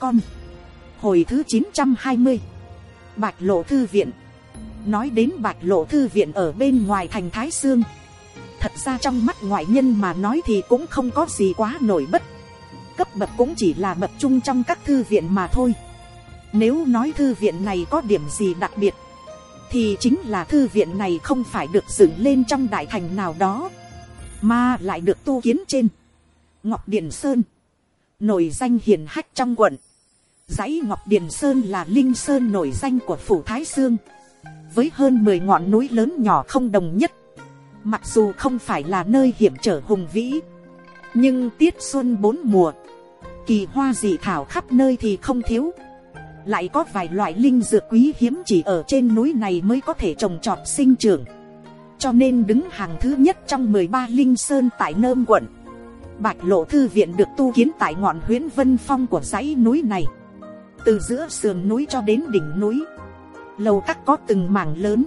com. Hồi thứ chín trăm hai mươi, bạch lộ thư viện. Nói đến bạch lộ thư viện ở bên ngoài thành thái sương, thật ra trong mắt ngoại nhân mà nói thì cũng không có gì quá nổi bất. Cấp bậc cũng chỉ là bậc chung trong các thư viện mà thôi. Nếu nói thư viện này có điểm gì đặc biệt, thì chính là thư viện này không phải được dựng lên trong đại thành nào đó, mà lại được tu kiến trên ngọc điện sơn nổi danh hiền hách trong quận. Dãy ngọc điền sơn là linh sơn nổi danh của phủ thái sương. Với hơn mười ngọn núi lớn nhỏ không đồng nhất. Mặc dù không phải là nơi hiểm trở hùng vĩ, nhưng tiết xuân bốn mùa, kỳ hoa dị thảo khắp nơi thì không thiếu. Lại có vài loại linh dược quý hiếm chỉ ở trên núi này mới có thể trồng trọt sinh trưởng. Cho nên đứng hàng thứ nhất trong mười ba linh sơn tại nơm quận bạch lộ thư viện được tu kiến tại ngọn huyễn vân phong của dãy núi này. Từ giữa sườn núi cho đến đỉnh núi, lầu các có từng mảng lớn.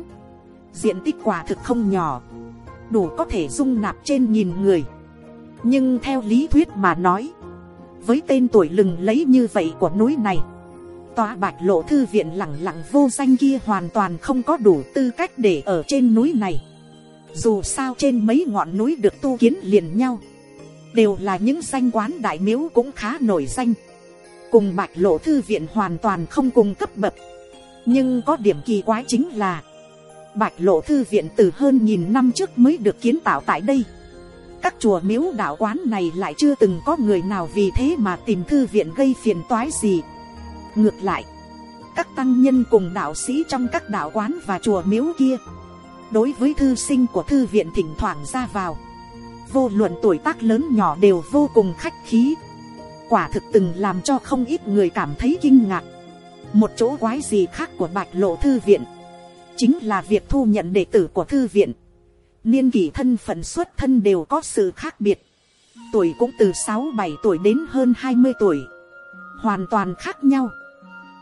Diện tích quả thực không nhỏ, đủ có thể dung nạp trên nghìn người. Nhưng theo lý thuyết mà nói, với tên tuổi lừng lấy như vậy của núi này, tòa bạch lộ thư viện lẳng lặng vô danh kia hoàn toàn không có đủ tư cách để ở trên núi này. Dù sao trên mấy ngọn núi được tu kiến liền nhau đều là những danh quán đại miếu cũng khá nổi danh. Cùng bạch lộ thư viện hoàn toàn không cùng cấp bậc. Nhưng có điểm kỳ quái chính là, bạch lộ thư viện từ hơn nghìn năm trước mới được kiến tạo tại đây. Các chùa miếu đạo quán này lại chưa từng có người nào vì thế mà tìm thư viện gây phiền toái gì. Ngược lại, các tăng nhân cùng đạo sĩ trong các đạo quán và chùa miếu kia, đối với thư sinh của thư viện thỉnh thoảng ra vào vô luận tuổi tác lớn nhỏ đều vô cùng khách khí. Quả thực từng làm cho không ít người cảm thấy kinh ngạc. Một chỗ quái gì khác của bạch lộ thư viện? Chính là việc thu nhận đệ tử của thư viện. Niên kỷ thân phận xuất thân đều có sự khác biệt. Tuổi cũng từ sáu bảy tuổi đến hơn hai mươi tuổi. Hoàn toàn khác nhau.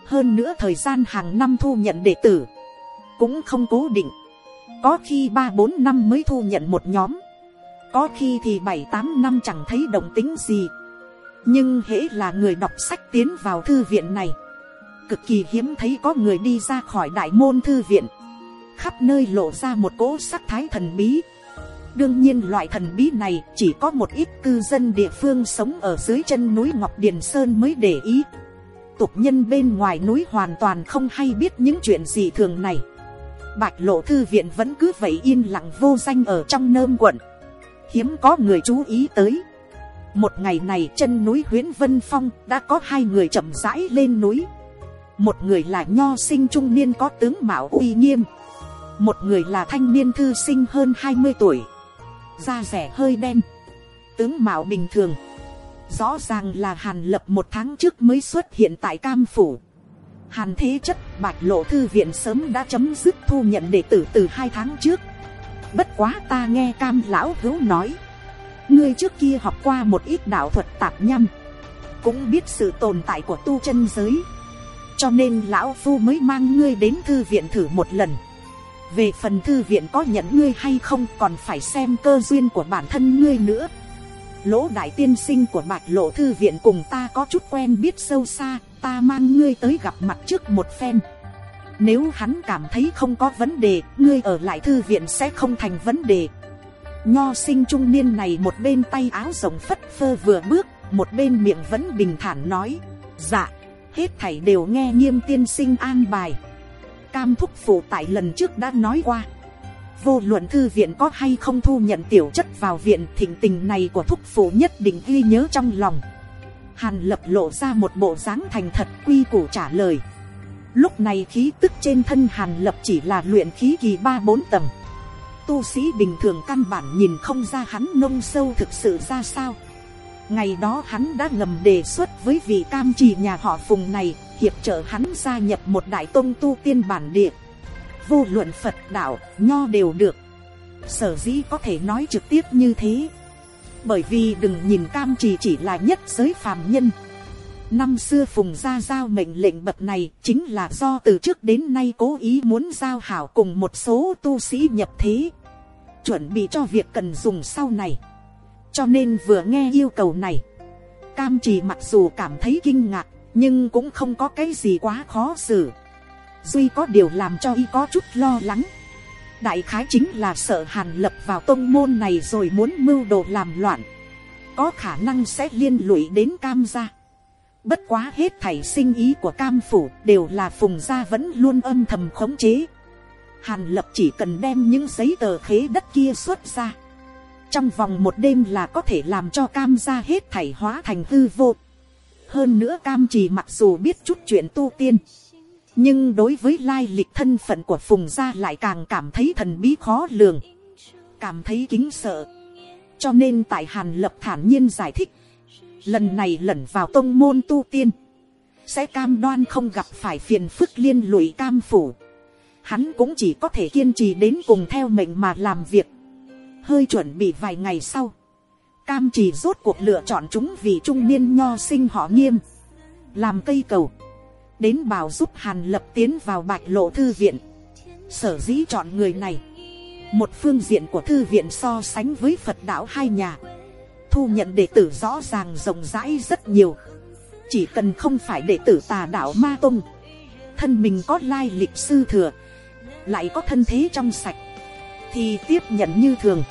Hơn nữa thời gian hàng năm thu nhận đệ tử cũng không cố định. Có khi ba bốn năm mới thu nhận một nhóm có khi thì bảy tám năm chẳng thấy động tính gì. Nhưng hễ là người đọc sách tiến vào thư viện này, cực kỳ hiếm thấy có người đi ra khỏi đại môn thư viện. Khắp nơi lộ ra một cỗ sắc thái thần bí. Đương nhiên loại thần bí này chỉ có một ít cư dân địa phương sống ở dưới chân núi ngọc điền sơn mới để ý. Tục nhân bên ngoài núi hoàn toàn không hay biết những chuyện gì thường này. Bạch lộ thư viện vẫn cứ vậy yên lặng vô danh ở trong nơm quận hiếm có người chú ý tới. Một ngày này chân núi huyễn vân phong đã có hai người chậm rãi lên núi. Một người là nho sinh trung niên có tướng mạo uy nghiêm. Một người là thanh niên thư sinh hơn hai mươi tuổi. Da rẻ hơi đen. Tướng mạo bình thường. Rõ ràng là hàn lập một tháng trước mới xuất hiện tại cam phủ. Hàn thế chất, bạch lộ thư viện sớm đã chấm dứt thu nhận đệ tử từ hai tháng trước bất quá ta nghe cam lão hữu nói. Ngươi trước kia học qua một ít đạo thuật tạp nhăm cũng biết sự tồn tại của tu chân giới. Cho nên lão phu mới mang ngươi đến thư viện thử một lần. Về phần thư viện có nhận ngươi hay không còn phải xem cơ duyên của bản thân ngươi nữa. Lỗ đại tiên sinh của bạch lộ thư viện cùng ta có chút quen biết sâu xa, ta mang ngươi tới gặp mặt trước một phen nếu hắn cảm thấy không có vấn đề, ngươi ở lại thư viện sẽ không thành vấn đề. Nho sinh trung niên này một bên tay áo rồng phất phơ vừa bước, một bên miệng vẫn bình thản nói dạ hết thảy đều nghe nghiêm tiên sinh an bài. Cam thúc phụ tại lần trước đã nói qua. Vô luận thư viện có hay không thu nhận tiểu chất vào viện thỉnh tình này của thúc phụ nhất định ghi nhớ trong lòng. Hàn lập lộ ra một bộ dáng thành thật quy củ trả lời lúc này khí tức trên thân hàn lập chỉ là luyện khí kỳ ba bốn tầng. Tu sĩ bình thường căn bản nhìn không ra hắn nông sâu thực sự ra sao. Ngày đó hắn đã ngầm đề xuất với vị cam trì nhà họ phùng này, hiệp trợ hắn gia nhập một đại tôn tu tiên bản địa. Vô luận phật đạo, nho đều được. Sở dĩ có thể nói trực tiếp như thế. Bởi vì đừng nhìn cam trì chỉ là nhất giới phàm nhân năm xưa phùng gia giao mệnh lệnh bậc này chính là do từ trước đến nay cố ý muốn giao hảo cùng một số tu sĩ nhập thế chuẩn bị cho việc cần dùng sau này cho nên vừa nghe yêu cầu này cam trì mặc dù cảm thấy kinh ngạc nhưng cũng không có cái gì quá khó xử. duy có điều làm cho y có chút lo lắng. đại khái chính là sợ hàn lập vào tông môn này rồi muốn mưu đồ làm loạn, có khả năng sẽ liên lụy đến cam gia bất quá hết thảy sinh ý của cam phủ đều là phùng gia vẫn luôn âm thầm khống chế. hàn lập chỉ cần đem những giấy tờ khế đất kia xuất ra. trong vòng một đêm là có thể làm cho cam gia hết thảy hóa thành hư vô hơn nữa cam chỉ mặc dù biết chút chuyện tu tiên, nhưng đối với lai lịch thân phận của phùng gia lại càng cảm thấy thần bí khó lường, cảm thấy kính sợ. cho nên tại hàn lập thản nhiên giải thích, lần này lẩn vào tông môn tu tiên, sẽ cam đoan không gặp phải phiền phức liên lụy cam phủ. Hắn cũng chỉ có thể kiên trì đến cùng theo mệnh mà làm việc. Hơi chuẩn bị vài ngày sau Cam chỉ rốt cuộc lựa chọn chúng vì trung niên nho sinh họ nghiêm. Làm cây cầu. Đến bảo giúp Hàn Lập tiến vào bạch lộ thư viện. Sở dĩ chọn người này. Một phương diện của thư viện so sánh với Phật đạo hai nhà. Thu nhận đệ tử rõ ràng rộng rãi rất nhiều. Chỉ cần không phải đệ tử tà đạo Ma Tông. Thân mình có lai lịch sư thừa. Lại có thân thế trong sạch. Thì tiếp nhận như thường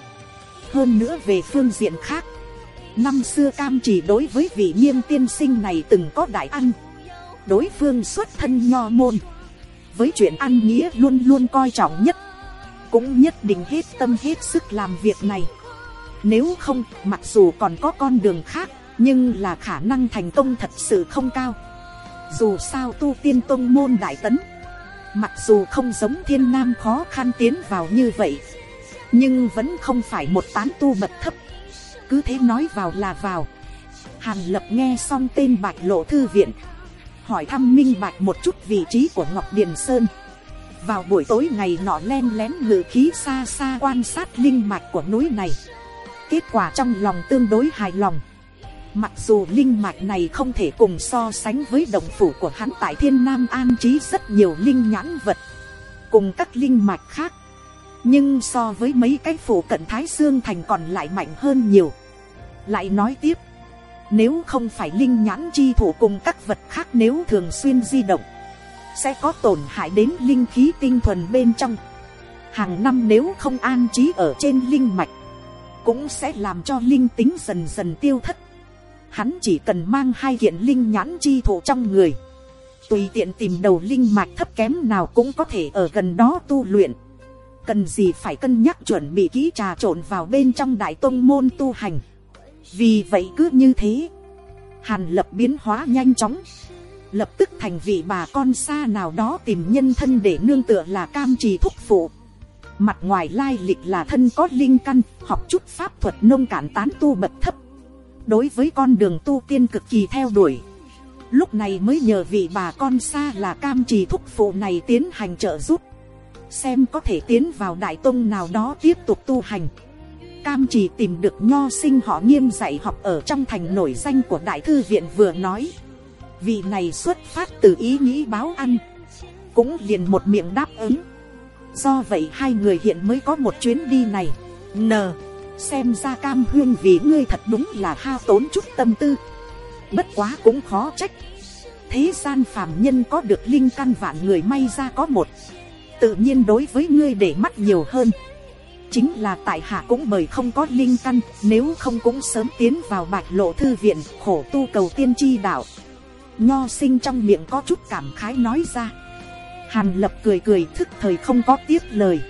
hơn nữa về phương diện khác, năm xưa cam chỉ đối với vị nghiêm tiên sinh này từng có đại ăn đối phương xuất thân nho môn, với chuyện ăn nghĩa luôn luôn coi trọng nhất, cũng nhất định hết tâm hết sức làm việc này nếu không, mặc dù còn có con đường khác, nhưng là khả năng thành công thật sự không cao. Dù sao tu tiên tông môn đại tấn, mặc dù không giống thiên nam khó khăn tiến vào như vậy, nhưng vẫn không phải một tán tu bậc thấp. Cứ thế nói vào là vào. Hàn lập nghe xong tên bạch lộ thư viện, hỏi thăm minh bạch một chút vị trí của ngọc điền sơn. Vào buổi tối ngày nọ len lén ngự khí xa xa quan sát linh mạch của núi này kết quả trong lòng tương đối hài lòng. Mặc dù linh mạch này không thể cùng so sánh với đồng phủ của hắn tại thiên nam an trí rất nhiều linh nhãn vật, cùng các linh mạch khác. Nhưng so với mấy cái phủ cận thái dương thành còn lại mạnh hơn nhiều. Lại nói tiếp, nếu không phải linh nhãn chi thủ cùng các vật khác nếu thường xuyên di động, sẽ có tổn hại đến linh khí tinh thuần bên trong. Hàng năm nếu không an trí ở trên linh mạch cũng sẽ làm cho linh tính dần dần tiêu thất hắn chỉ cần mang hai kiện linh nhãn chi thụ trong người tùy tiện tìm đầu linh mạch thấp kém nào cũng có thể ở gần đó tu luyện cần gì phải cân nhắc chuẩn bị kỹ trà trộn vào bên trong đại tôn môn tu hành. vì vậy cứ như thế, hàn lập biến hóa nhanh chóng, lập tức thành vị bà con xa nào đó tìm nhân thân để nương tựa là cam trì thúc phụ mặt ngoài lai lịch là thân có linh căn, học chút pháp thuật nông cản tán tu bậc thấp. đối với con đường tu tiên cực kỳ theo đuổi. lúc này mới nhờ vị bà con xa là cam trì thúc phụ này tiến hành trợ giúp xem có thể tiến vào đại tông nào đó tiếp tục tu hành. Cam trì tìm được nho sinh họ nghiêm dạy học ở trong thành nổi danh của đại thư viện vừa nói. Vị này xuất phát từ ý nghĩ báo ăn. Cũng liền một miệng đáp ứng. Do vậy hai người hiện mới có một chuyến đi này. N. Xem ra cam huyên vì ngươi thật đúng là hao tốn chút tâm tư. Bất quá cũng khó trách. Thế gian phàm nhân có được linh căn vạn người may ra có một tự nhiên đối với ngươi để mắt nhiều hơn chính là tại hạ cũng bởi không có linh căn, nếu không cũng sớm tiến vào bạch lộ thư viện, khổ tu cầu tiên tri đạo nho sinh trong miệng có chút cảm khái nói ra hàn lập cười cười thức thời không có tiếp lời.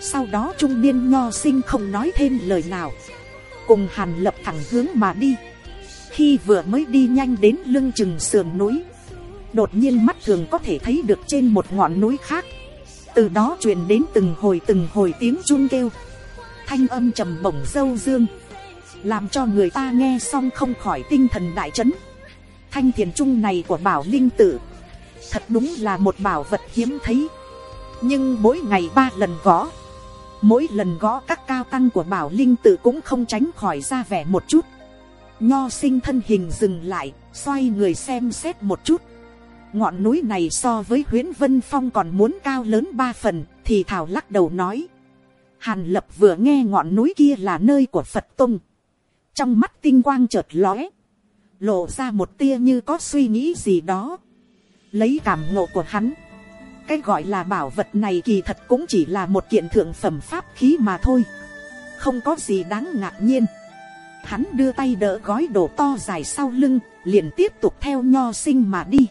Sau đó trung niên nho sinh không nói thêm lời nào. Cùng hàn lập thẳng hướng mà đi. Khi vừa mới đi nhanh đến lưng chừng sườn núi, đột nhiên mắt thường có thể thấy được trên một ngọn núi khác. Từ đó truyền đến từng hồi từng hồi tiếng chun kêu. Thanh âm trầm bổng dâu dương. Làm cho người ta nghe xong không khỏi tinh thần đại chấn. Thanh thiền trung này của bảo linh tử thật đúng là một bảo vật hiếm thấy. Nhưng mỗi ngày ba lần gõ mỗi lần gõ các cao tăng của bảo linh tự cũng không tránh khỏi ra vẻ một chút. Nho sinh thân hình dừng lại xoay người xem xét một chút. Ngọn núi này so với huyễn vân phong còn muốn cao lớn ba phần thì thảo lắc đầu nói. Hàn lập vừa nghe ngọn núi kia là nơi của phật tông. Trong mắt tinh quang chợt lóe lộ ra một tia như có suy nghĩ gì đó, lấy cảm ngộ của hắn, cái gọi là bảo vật này kỳ thật cũng chỉ là một kiện thượng phẩm pháp khí mà thôi, không có gì đáng ngạc nhiên. Hắn đưa tay đỡ gói đồ to dài sau lưng, liền tiếp tục theo nho sinh mà đi.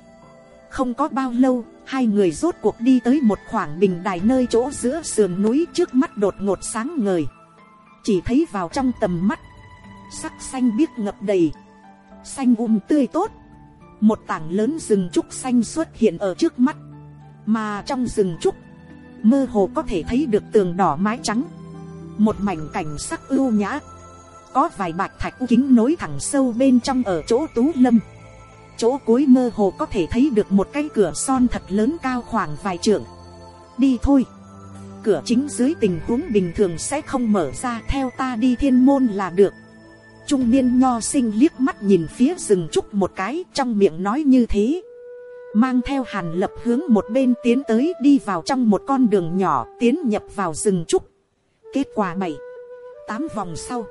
Không có bao lâu, hai người rốt cuộc đi tới một khoảng bình đài nơi chỗ giữa sườn núi trước mắt đột ngột sáng ngời. Chỉ thấy vào trong tầm mắt, sắc xanh biếc ngập đầy, xanh um tươi tốt. Một tảng lớn rừng trúc xanh xuất hiện ở trước mắt, mà trong rừng trúc, mơ hồ có thể thấy được tường đỏ mái trắng. Một mảnh cảnh sắc ưu nhã, có vài bạch thạch kính nối thẳng sâu bên trong ở chỗ tú lâm. Chỗ cuối mơ hồ có thể thấy được một cái cửa son thật lớn cao khoảng vài trượng. Đi thôi. Cửa chính dưới tình huống bình thường sẽ không mở ra theo ta đi thiên môn là được trung niên nho sinh liếc mắt nhìn phía rừng trúc một cái, trong miệng nói như thế mang theo hàn lập hướng một bên tiến tới, đi vào trong một con đường nhỏ, tiến nhập vào rừng trúc kết quả bảy, tám vòng sau,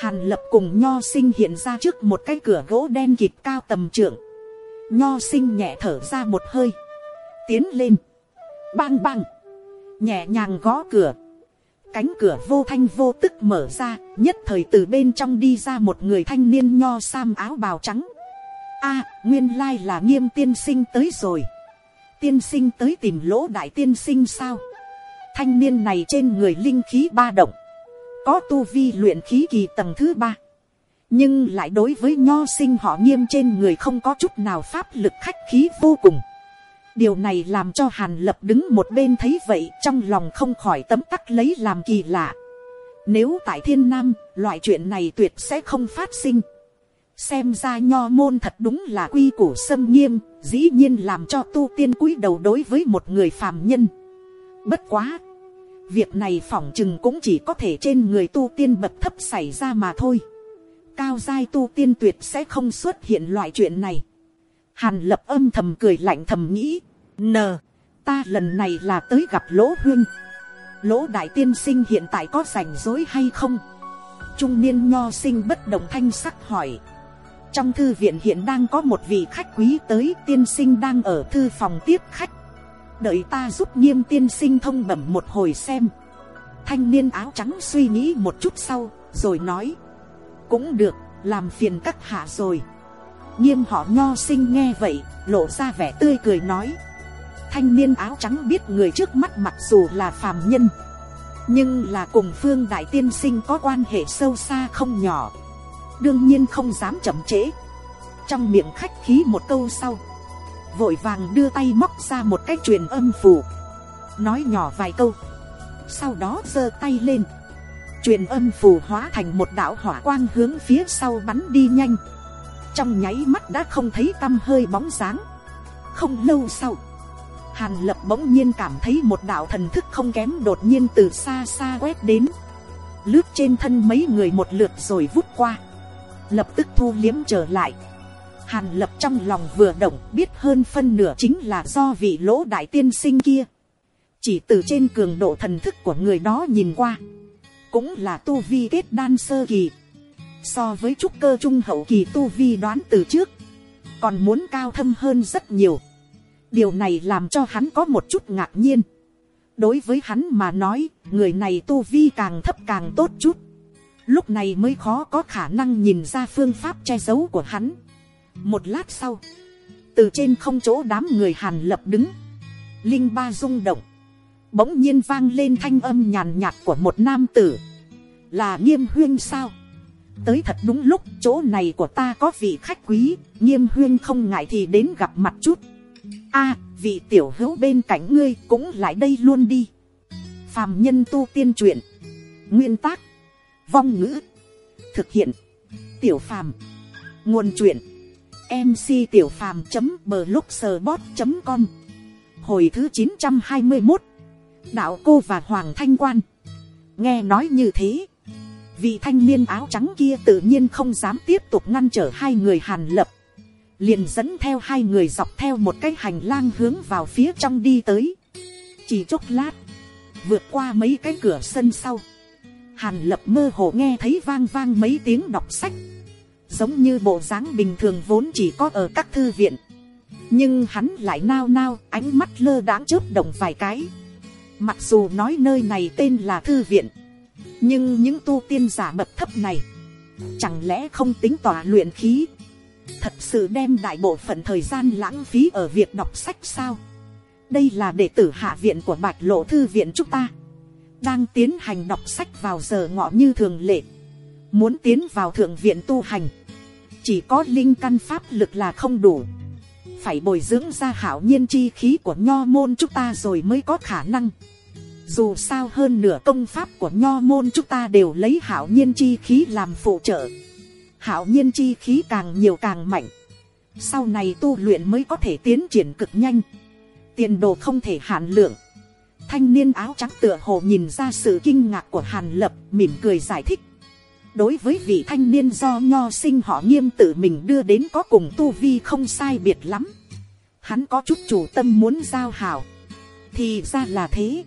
Hàn lập cùng nho sinh hiện ra trước một cái cửa gỗ đen kịt cao tầm trượng. Nho sinh nhẹ thở ra một hơi. Tiến lên. Bang bang. Nhẹ nhàng gõ cửa. Cánh cửa vô thanh vô tức mở ra. Nhất thời từ bên trong đi ra một người thanh niên nho sam áo bào trắng. a nguyên lai là nghiêm tiên sinh tới rồi. Tiên sinh tới tìm lỗ đại tiên sinh sao. Thanh niên này trên người linh khí ba động có tu vi luyện khí kỳ tầng thứ ba, nhưng lại đối với nho sinh họ nghiêm trên người không có chút nào pháp lực khách khí vô cùng điều này làm cho hàn lập đứng một bên thấy vậy trong lòng không khỏi tấm tắc lấy làm kỳ lạ. nếu tại thiên nam, loại chuyện này tuyệt sẽ không phát sinh. xem ra nho môn thật đúng là quy củ xâm nghiêm, dĩ nhiên làm cho tu tiên cúi đầu đối với một người phàm nhân. bất quá việc này phỏng chừng cũng chỉ có thể trên người tu tiên bậc thấp xảy ra mà thôi. cao giai tu tiên tuyệt sẽ không xuất hiện loại chuyện này hàn lập âm thầm cười lạnh thầm nghĩ, n, ta lần này là tới gặp lỗ huyên. lỗ đại tiên sinh hiện tại có rảnh rối hay không. trung niên nho sinh bất động thanh sắc hỏi. trong thư viện hiện đang có một vị khách quý tới tiên sinh đang ở thư phòng tiếp khách đợi ta giúp nghiêm tiên sinh thông bẩm một hồi xem thanh niên áo trắng suy nghĩ một chút sau rồi nói cũng được làm phiền các hạ rồi nghiêm họ nho sinh nghe vậy lộ ra vẻ tươi cười nói. Thanh niên áo trắng biết người trước mắt mặc dù là phàm nhân nhưng là cùng phương đại tiên sinh có quan hệ sâu xa không nhỏ. Đương nhiên không dám chậm trễ. Trong miệng khách khí một câu sau vội vàng đưa tay móc ra một cái truyền âm phù, nói nhỏ vài câu, sau đó giơ tay lên, truyền âm phù hóa thành một đạo hỏa quang hướng phía sau bắn đi nhanh, trong nháy mắt đã không thấy tăm hơi bóng dáng, không lâu sau, hàn lập bỗng nhiên cảm thấy một đạo thần thức không kém đột nhiên từ xa xa quét đến, lướt trên thân mấy người một lượt rồi vút qua, lập tức thu liếm trở lại, Hàn lập trong lòng vừa động biết hơn phân nửa chính là do vị lỗ đại tiên sinh kia. Chỉ từ trên cường độ thần thức của người đó nhìn qua. Cũng là tu vi kết đan sơ kỳ. So với trúc cơ trung hậu kỳ tu vi đoán từ trước. Còn muốn cao thâm hơn rất nhiều. Điều này làm cho hắn có một chút ngạc nhiên. Đối với hắn mà nói, người này tu vi càng thấp càng tốt chút. Lúc này mới khó có khả năng nhìn ra phương pháp che giấu của hắn một lát sau, từ trên không chỗ đám người hàn lập đứng, linh ba rung động, bỗng nhiên vang lên thanh âm nhàn nhạt của một nam tử, là nghiêm huyên sao, tới thật đúng lúc chỗ này của ta có vị khách quý, nghiêm huyên không ngại thì đến gặp mặt chút, a vị tiểu hữu bên cạnh ngươi cũng lại đây luôn đi, phàm nhân tu tiên truyện, nguyên tác, vong ngữ, thực hiện, tiểu phàm, nguồn truyện. Mc tiểu phàm blogspot com. Hồi thứ chín trăm hai mươi một đạo cô và hoàng thanh quan. Nghe nói như thế vị thanh niên áo trắng kia tự nhiên không dám tiếp tục ngăn trở hai người hàn lập. Liền dẫn theo hai người dọc theo một cái hành lang hướng vào phía trong đi tới. Chỉ chốc lát, vượt qua mấy cái cửa sân sau. Hàn lập mơ hồ nghe thấy vang vang mấy tiếng đọc sách. Giống như bộ dáng bình thường vốn chỉ có ở các thư viện. Nhưng hắn lại nao nao, ánh mắt lơ đãng chớp động vài cái. Mặc dù nói nơi này tên là thư viện nhưng những tu tiên giả bậc thấp này, chẳng lẽ không tính tỏa luyện khí? Thật sự đem đại bộ phận thời gian lãng phí ở việc đọc sách sao? Đây là đệ tử hạ viện của bạch lộ thư viện chúng ta, đang tiến hành đọc sách vào giờ ngọ như thường lệ. Muốn tiến vào thượng viện tu hành, chỉ có linh căn pháp lực là không đủ. Phải bồi dưỡng ra hảo nhiên chi khí của nho môn chúng ta rồi mới có khả năng dù sao hơn nửa công pháp của nho môn chúng ta đều lấy hảo nhiên chi khí làm phụ trợ. Hảo nhiên chi khí càng nhiều càng mạnh. Sau này tu luyện mới có thể tiến triển cực nhanh. Tiền đồ không thể hạn lượng. Thanh niên áo trắng tựa hồ nhìn ra sự kinh ngạc của hàn lập, mỉm cười giải thích. Đối với vị thanh niên do nho sinh họ nghiêm tự mình đưa đến có cùng tu vi không sai biệt lắm. Hắn có chút chủ tâm muốn giao hảo. Thì ra là thế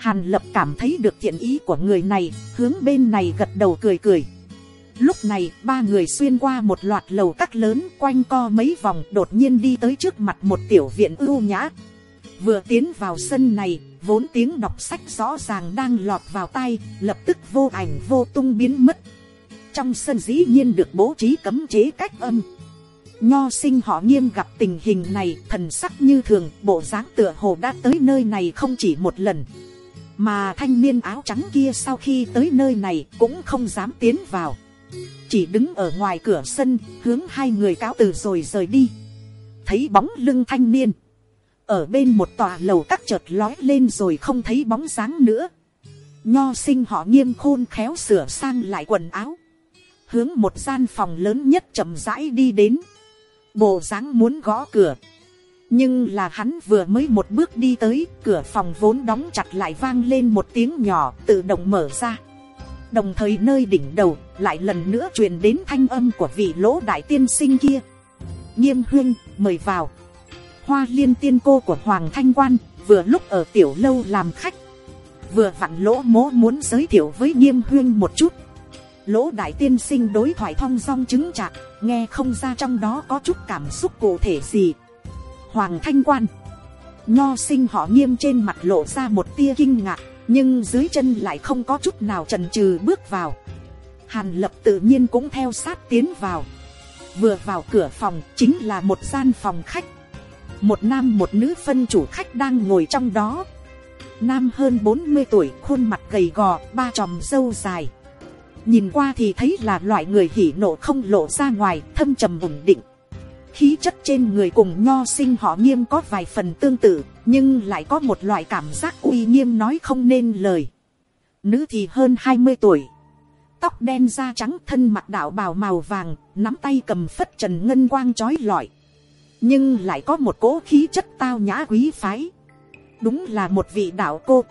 hàn lập cảm thấy được thiện ý của người này, hướng bên này gật đầu cười cười. Lúc này, ba người xuyên qua một loạt lầu các lớn quanh co mấy vòng, đột nhiên đi tới trước mặt một tiểu viện ưu nhã. Vừa tiến vào sân này, vốn tiếng đọc sách rõ ràng đang lọt vào tay lập tức vô ảnh vô tung biến mất. Trong sân dĩ nhiên được bố trí cấm chế cách âm. Nho sinh họ nghiêm gặp tình hình này, thần sắc như thường, bộ dáng tựa hồ đã tới nơi này không chỉ một lần mà thanh niên áo trắng kia sau khi tới nơi này cũng không dám tiến vào. Chỉ đứng ở ngoài cửa sân, hướng hai người cáo từ rồi rời đi. Thấy bóng lưng thanh niên. Ở bên một tòa lầu các chợt lói lên rồi không thấy bóng dáng nữa. Nho sinh họ nghiêm khôn khéo sửa sang lại quần áo. Hướng một gian phòng lớn nhất chậm rãi đi đến. Bộ dáng muốn gõ cửa nhưng là hắn vừa mới một bước đi tới, cửa phòng vốn đóng chặt lại vang lên một tiếng nhỏ, tự động mở ra. Đồng thời nơi đỉnh đầu, lại lần nữa truyền đến thanh âm của vị lỗ đại tiên sinh kia. Nghiêm huyên mời vào. Hoa liên tiên cô của hoàng thanh quan, vừa lúc ở tiểu lâu làm khách. Vừa vặn lỗ mố muốn giới thiệu với nghiêm huyên một chút. Lỗ đại tiên sinh đối thoại thong dong chứng chạc, nghe không ra trong đó có chút cảm xúc cụ thể gì hoàng thanh quan. Nho sinh họ nghiêm trên mặt lộ ra một tia kinh ngạc, nhưng dưới chân lại không có chút nào trần trừ bước vào. Hàn lập tự nhiên cũng theo sát tiến vào. Vừa vào cửa phòng chính là một gian phòng khách. Một nam một nữ phân chủ khách đang ngồi trong đó. Nam hơn bốn mươi tuổi, khuôn mặt gầy gò, ba tròm râu dài. Nhìn qua thì thấy là loại người hỉ nộ không lộ ra ngoài, thâm trầm ổn định khí chất trên người cùng nho sinh họ nghiêm có vài phần tương tự, nhưng lại có một loại cảm giác uy nghiêm nói không nên lời. Nữ thì hơn hai mươi tuổi. Tóc đen da trắng, thân mặt đạo bào màu vàng, nắm tay cầm phất trần ngân quang trói lọi. Nhưng lại có một cỗ khí chất tao nhã quý phái. Đúng là một vị đạo cô.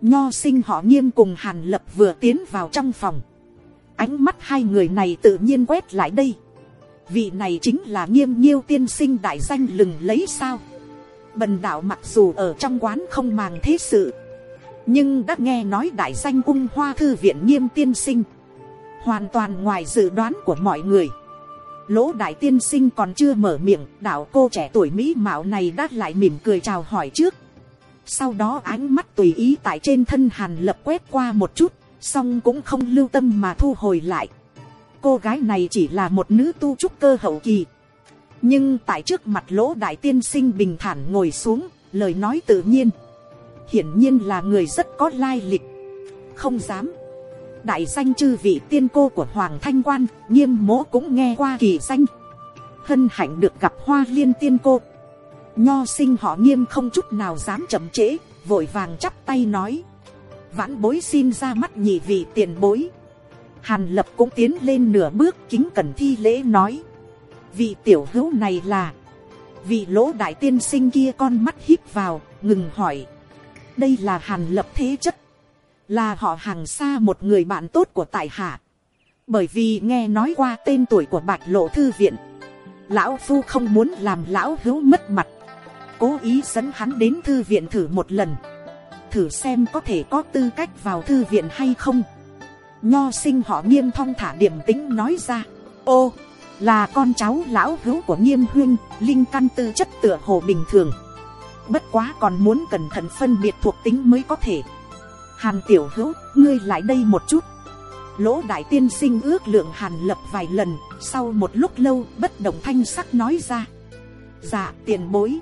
Nho sinh họ nghiêm cùng hàn lập vừa tiến vào trong phòng. Ánh mắt hai người này tự nhiên quét lại đây vị này chính là nghiêm nhiêu tiên sinh đại danh lừng lấy sao? Bần đạo mặc dù ở trong quán không màng thế sự, nhưng đã nghe nói đại danh cung hoa thư viện nghiêm tiên sinh. Hoàn toàn ngoài dự đoán của mọi người. Lỗ đại tiên sinh còn chưa mở miệng, đạo cô trẻ tuổi mỹ mạo này đã lại mỉm cười chào hỏi trước. Sau đó ánh mắt tùy ý tại trên thân hàn lập quét qua một chút, song cũng không lưu tâm mà thu hồi lại cô gái này chỉ là một nữ tu trúc cơ hậu kỳ. Nhưng tại trước mặt lỗ đại tiên sinh bình thản ngồi xuống, lời nói tự nhiên. Hiển nhiên là người rất có lai lịch. Không dám. Đại danh chư vị tiên cô của hoàng thanh quan, nghiêm mố cũng nghe qua kỳ danh. Hân hạnh được gặp hoa liên tiên cô. Nho sinh họ nghiêm không chút nào dám chậm trễ, vội vàng chắp tay nói. Vãn bối xin ra mắt nhị vị tiền bối hàn lập cũng tiến lên nửa bước kính cẩn thi lễ nói. Vị tiểu hữu này là. Vị lỗ đại tiên sinh kia con mắt hít vào, ngừng hỏi. Đây là hàn lập thế chất. Là họ hàng xa một người bạn tốt của tại hạ. Bởi vì nghe nói qua tên tuổi của bạch lộ thư viện. Lão phu không muốn làm lão hữu mất mặt. Cố ý dẫn hắn đến thư viện thử một lần. Thử xem có thể có tư cách vào thư viện hay không nho sinh họ nghiêm thong thả điểm tính nói ra ô, là con cháu lão hữu của nghiêm huyên, linh căn tư chất tựa hồ bình thường. Bất quá còn muốn cẩn thận phân biệt thuộc tính mới có thể. Hàn tiểu hữu, ngươi lại đây một chút. Lỗ đại tiên sinh ước lượng hàn lập vài lần, sau một lúc lâu bất động thanh sắc nói ra. Dạ tiền bối.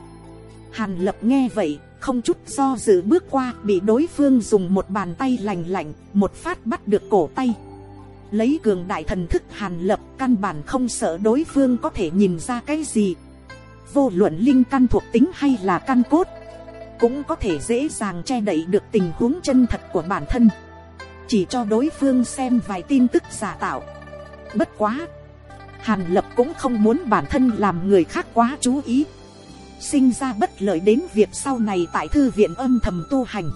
Hàn lập nghe vậy, không chút do dự bước qua bị đối phương dùng một bàn tay lành lạnh, một phát bắt được cổ tay. Lấy cường đại thần thức hàn lập căn bản không sợ đối phương có thể nhìn ra cái gì. Vô luận linh căn thuộc tính hay là căn cốt, cũng có thể dễ dàng che đậy được tình huống chân thật của bản thân. Chỉ cho đối phương xem vài tin tức giả tạo. Bất quá. Hàn lập cũng không muốn bản thân làm người khác quá chú ý sinh ra bất lợi đến việc sau này tại thư viện âm thầm tu hành.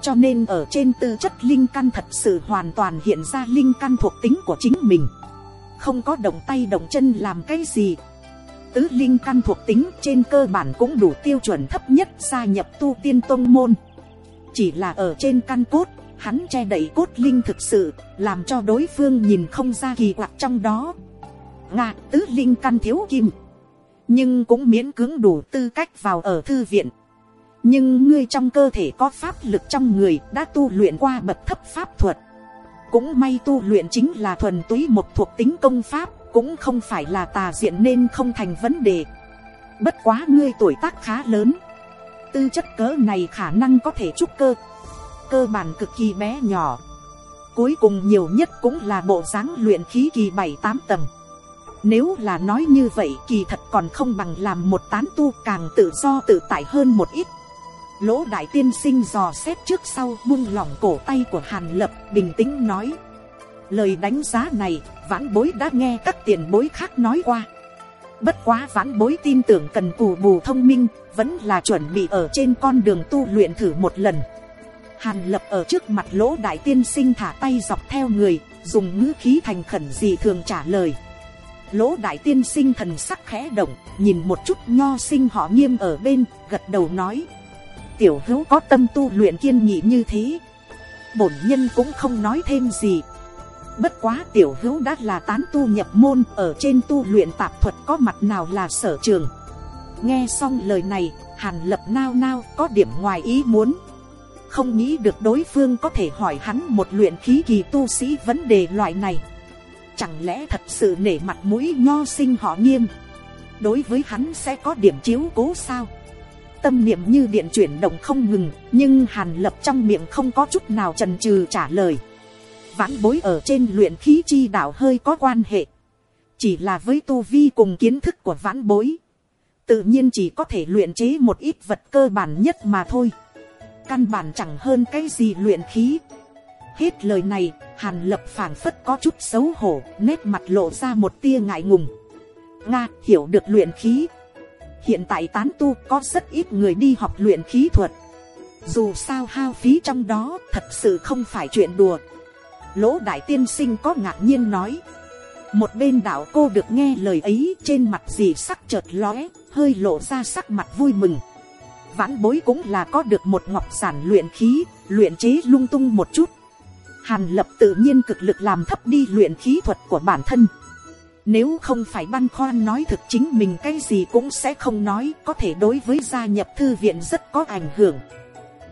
Cho nên ở trên tư chất linh căn thật sự hoàn toàn hiện ra linh căn thuộc tính của chính mình. Không có động tay động chân làm cái gì. Tứ linh căn thuộc tính trên cơ bản cũng đủ tiêu chuẩn thấp nhất gia nhập tu tiên tông môn. Chỉ là ở trên căn cốt, hắn che đậy cốt linh thực sự, làm cho đối phương nhìn không ra kỳ quặc trong đó. Ngạ tứ linh căn thiếu kim nhưng cũng miễn cưỡng đủ tư cách vào ở thư viện. nhưng ngươi trong cơ thể có pháp lực trong người đã tu luyện qua bậc thấp pháp thuật. cũng may tu luyện chính là thuần túy một thuộc tính công pháp, cũng không phải là tà diện nên không thành vấn đề. bất quá ngươi tuổi tác khá lớn. tư chất cỡ này khả năng có thể trúc cơ. cơ bản cực kỳ bé nhỏ. cuối cùng nhiều nhất cũng là bộ dáng luyện khí kỳ bảy tám tầng nếu là nói như vậy kỳ thật còn không bằng làm một tán tu càng tự do tự tại hơn một ít. Lỗ đại tiên sinh dò xét trước sau buông lỏng cổ tay của Hàn Lập bình tĩnh nói. Lời đánh giá này vãn bối đã nghe các tiền bối khác nói qua. Bất quá vãn bối tin tưởng cần cù bù thông minh vẫn là chuẩn bị ở trên con đường tu luyện thử một lần. Hàn lập ở trước mặt lỗ đại tiên sinh thả tay dọc theo người, dùng ngữ khí thành khẩn dị thường trả lời lỗ đại tiên sinh thần sắc khẽ động, nhìn một chút nho sinh họ nghiêm ở bên, gật đầu nói. Tiểu hữu có tâm tu luyện kiên nghị như thế. Bổn nhân cũng không nói thêm gì. Bất quá tiểu hữu đã là tán tu nhập môn, ở trên tu luyện tạp thuật có mặt nào là sở trường. Nghe xong lời này, hàn lập nao nao, có điểm ngoài ý muốn. Không nghĩ được đối phương có thể hỏi hắn một luyện khí kỳ tu sĩ vấn đề loại này. Chẳng lẽ thật sự nể mặt mũi nho sinh họ nghiêm? Đối với hắn sẽ có điểm chiếu cố sao? Tâm niệm như điện chuyển động không ngừng Nhưng hàn lập trong miệng không có chút nào trần trừ trả lời. Vãn bối ở trên luyện khí chi đạo hơi có quan hệ. Chỉ là với tu vi cùng kiến thức của vãn bối Tự nhiên chỉ có thể luyện chế một ít vật cơ bản nhất mà thôi. Căn bản chẳng hơn cái gì luyện khí. Hết lời này, Hàn lập phảng phất có chút xấu hổ, nét mặt lộ ra một tia ngại ngùng. Nga hiểu được luyện khí. Hiện tại tán tu có rất ít người đi học luyện khí thuật. Dù sao hao phí trong đó thật sự không phải chuyện đùa. Lỗ đại tiên sinh có ngạc nhiên nói. Một bên đạo cô được nghe lời ấy trên mặt gì sắc chợt lóe, hơi lộ ra sắc mặt vui mừng. Vãn bối cũng là có được một ngọc sản luyện khí, luyện chế lung tung một chút Hàn lập tự nhiên cực lực làm thấp đi luyện khí thuật của bản thân. Nếu không phải băn khoăn nói thực chính mình cái gì cũng sẽ không nói, có thể đối với gia nhập thư viện rất có ảnh hưởng.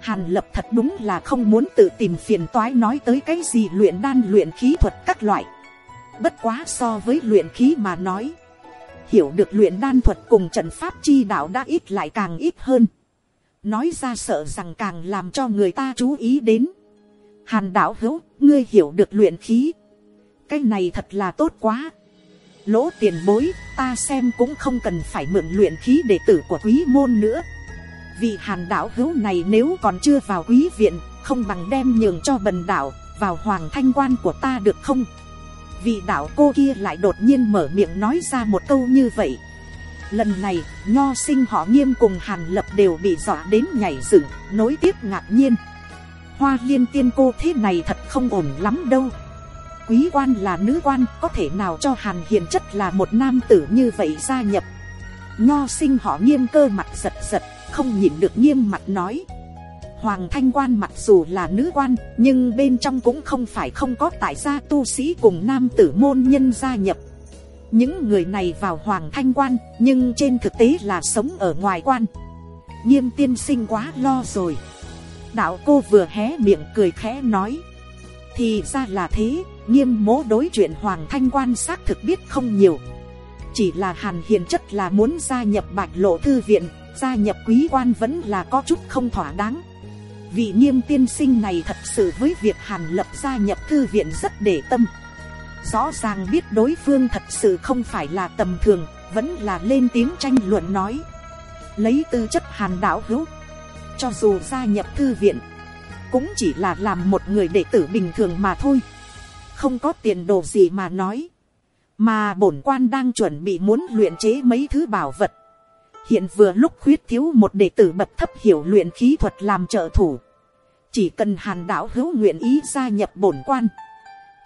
Hàn lập thật đúng là không muốn tự tìm phiền toái nói tới cái gì luyện đan, luyện khí thuật các loại. Bất quá so với luyện khí mà nói. Hiểu được luyện đan thuật cùng trận pháp chi đạo đã ít lại càng ít hơn. Nói ra sợ rằng càng làm cho người ta chú ý đến. Hàn đạo hữu, ngươi hiểu được luyện khí. Cái này thật là tốt quá. Lỗ tiền bối, ta xem cũng không cần phải mượn luyện khí đệ tử của quý môn nữa. Vì hàn đạo hữu này nếu còn chưa vào quý viện, không bằng đem nhường cho bần đạo, vào hoàng thanh quan của ta được không? Vị đạo cô kia lại đột nhiên mở miệng nói ra một câu như vậy. Lần này, nho sinh họ nghiêm cùng hàn lập đều bị dọa đến nhảy dựng, nối tiếp ngạc nhiên hoa liên tiên cô thế này thật không ổn lắm đâu. Quý quan là nữ quan, có thể nào cho hàn hiền chất là một nam tử như vậy gia nhập? Nho sinh họ nghiêm cơ mặt giật giật, không nhìn được nghiêm mặt nói. Hoàng thanh quan mặc dù là nữ quan, nhưng bên trong cũng không phải không có tại gia tu sĩ cùng nam tử môn nhân gia nhập. Những người này vào hoàng thanh quan, nhưng trên thực tế là sống ở ngoài quan. Nghiêm tiên sinh quá lo rồi đạo cô vừa hé miệng cười khẽ nói. Thì ra là thế, nghiêm mố đối chuyện hoàng thanh quan xác thực biết không nhiều. Chỉ là hàn hiền chất là muốn gia nhập bạch lộ thư viện, gia nhập quý quan vẫn là có chút không thỏa đáng. Vị nghiêm tiên sinh này thật sự với việc hàn lập gia nhập thư viện rất để tâm. Rõ ràng biết đối phương thật sự không phải là tầm thường, vẫn là lên tiếng tranh luận nói. Lấy tư chất hàn đạo hữu cho dù gia nhập thư viện, cũng chỉ là làm một người đệ tử bình thường mà thôi. Không có tiền đồ gì mà nói. Mà bổn quan đang chuẩn bị muốn luyện chế mấy thứ bảo vật. Hiện vừa lúc khuyết thiếu một đệ tử bậc thấp hiểu luyện khí thuật làm trợ thủ. Chỉ cần hàn đạo hữu nguyện ý gia nhập bổn quan,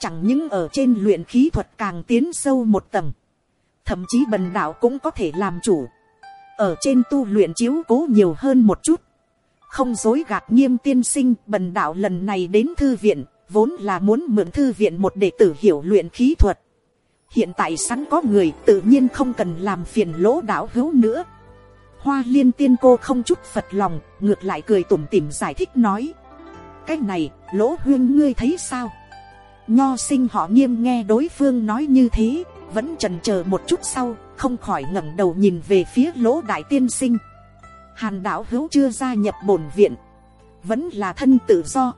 chẳng những ở trên luyện khí thuật càng tiến sâu một tầng, thậm chí bần đạo cũng có thể làm chủ. Ở trên tu luyện chiếu cố nhiều hơn một chút không dối gạt nghiêm tiên sinh, bần đạo lần này đến thư viện, vốn là muốn mượn thư viện một đệ tử hiểu luyện khí thuật. Hiện tại sẵn có người, tự nhiên không cần làm phiền lỗ đạo hữu nữa. Hoa liên tiên cô không chút phật lòng, ngược lại cười tủm tỉm giải thích nói. Cái này, lỗ huyên ngươi thấy sao? Nho sinh họ nghiêm nghe đối phương nói như thế, vẫn trần c một chút sau, không khỏi ngẩng đầu nhìn về phía lỗ đại tiên sinh hàn đạo hữu chưa gia nhập bổn viện. Vẫn là thân tự do.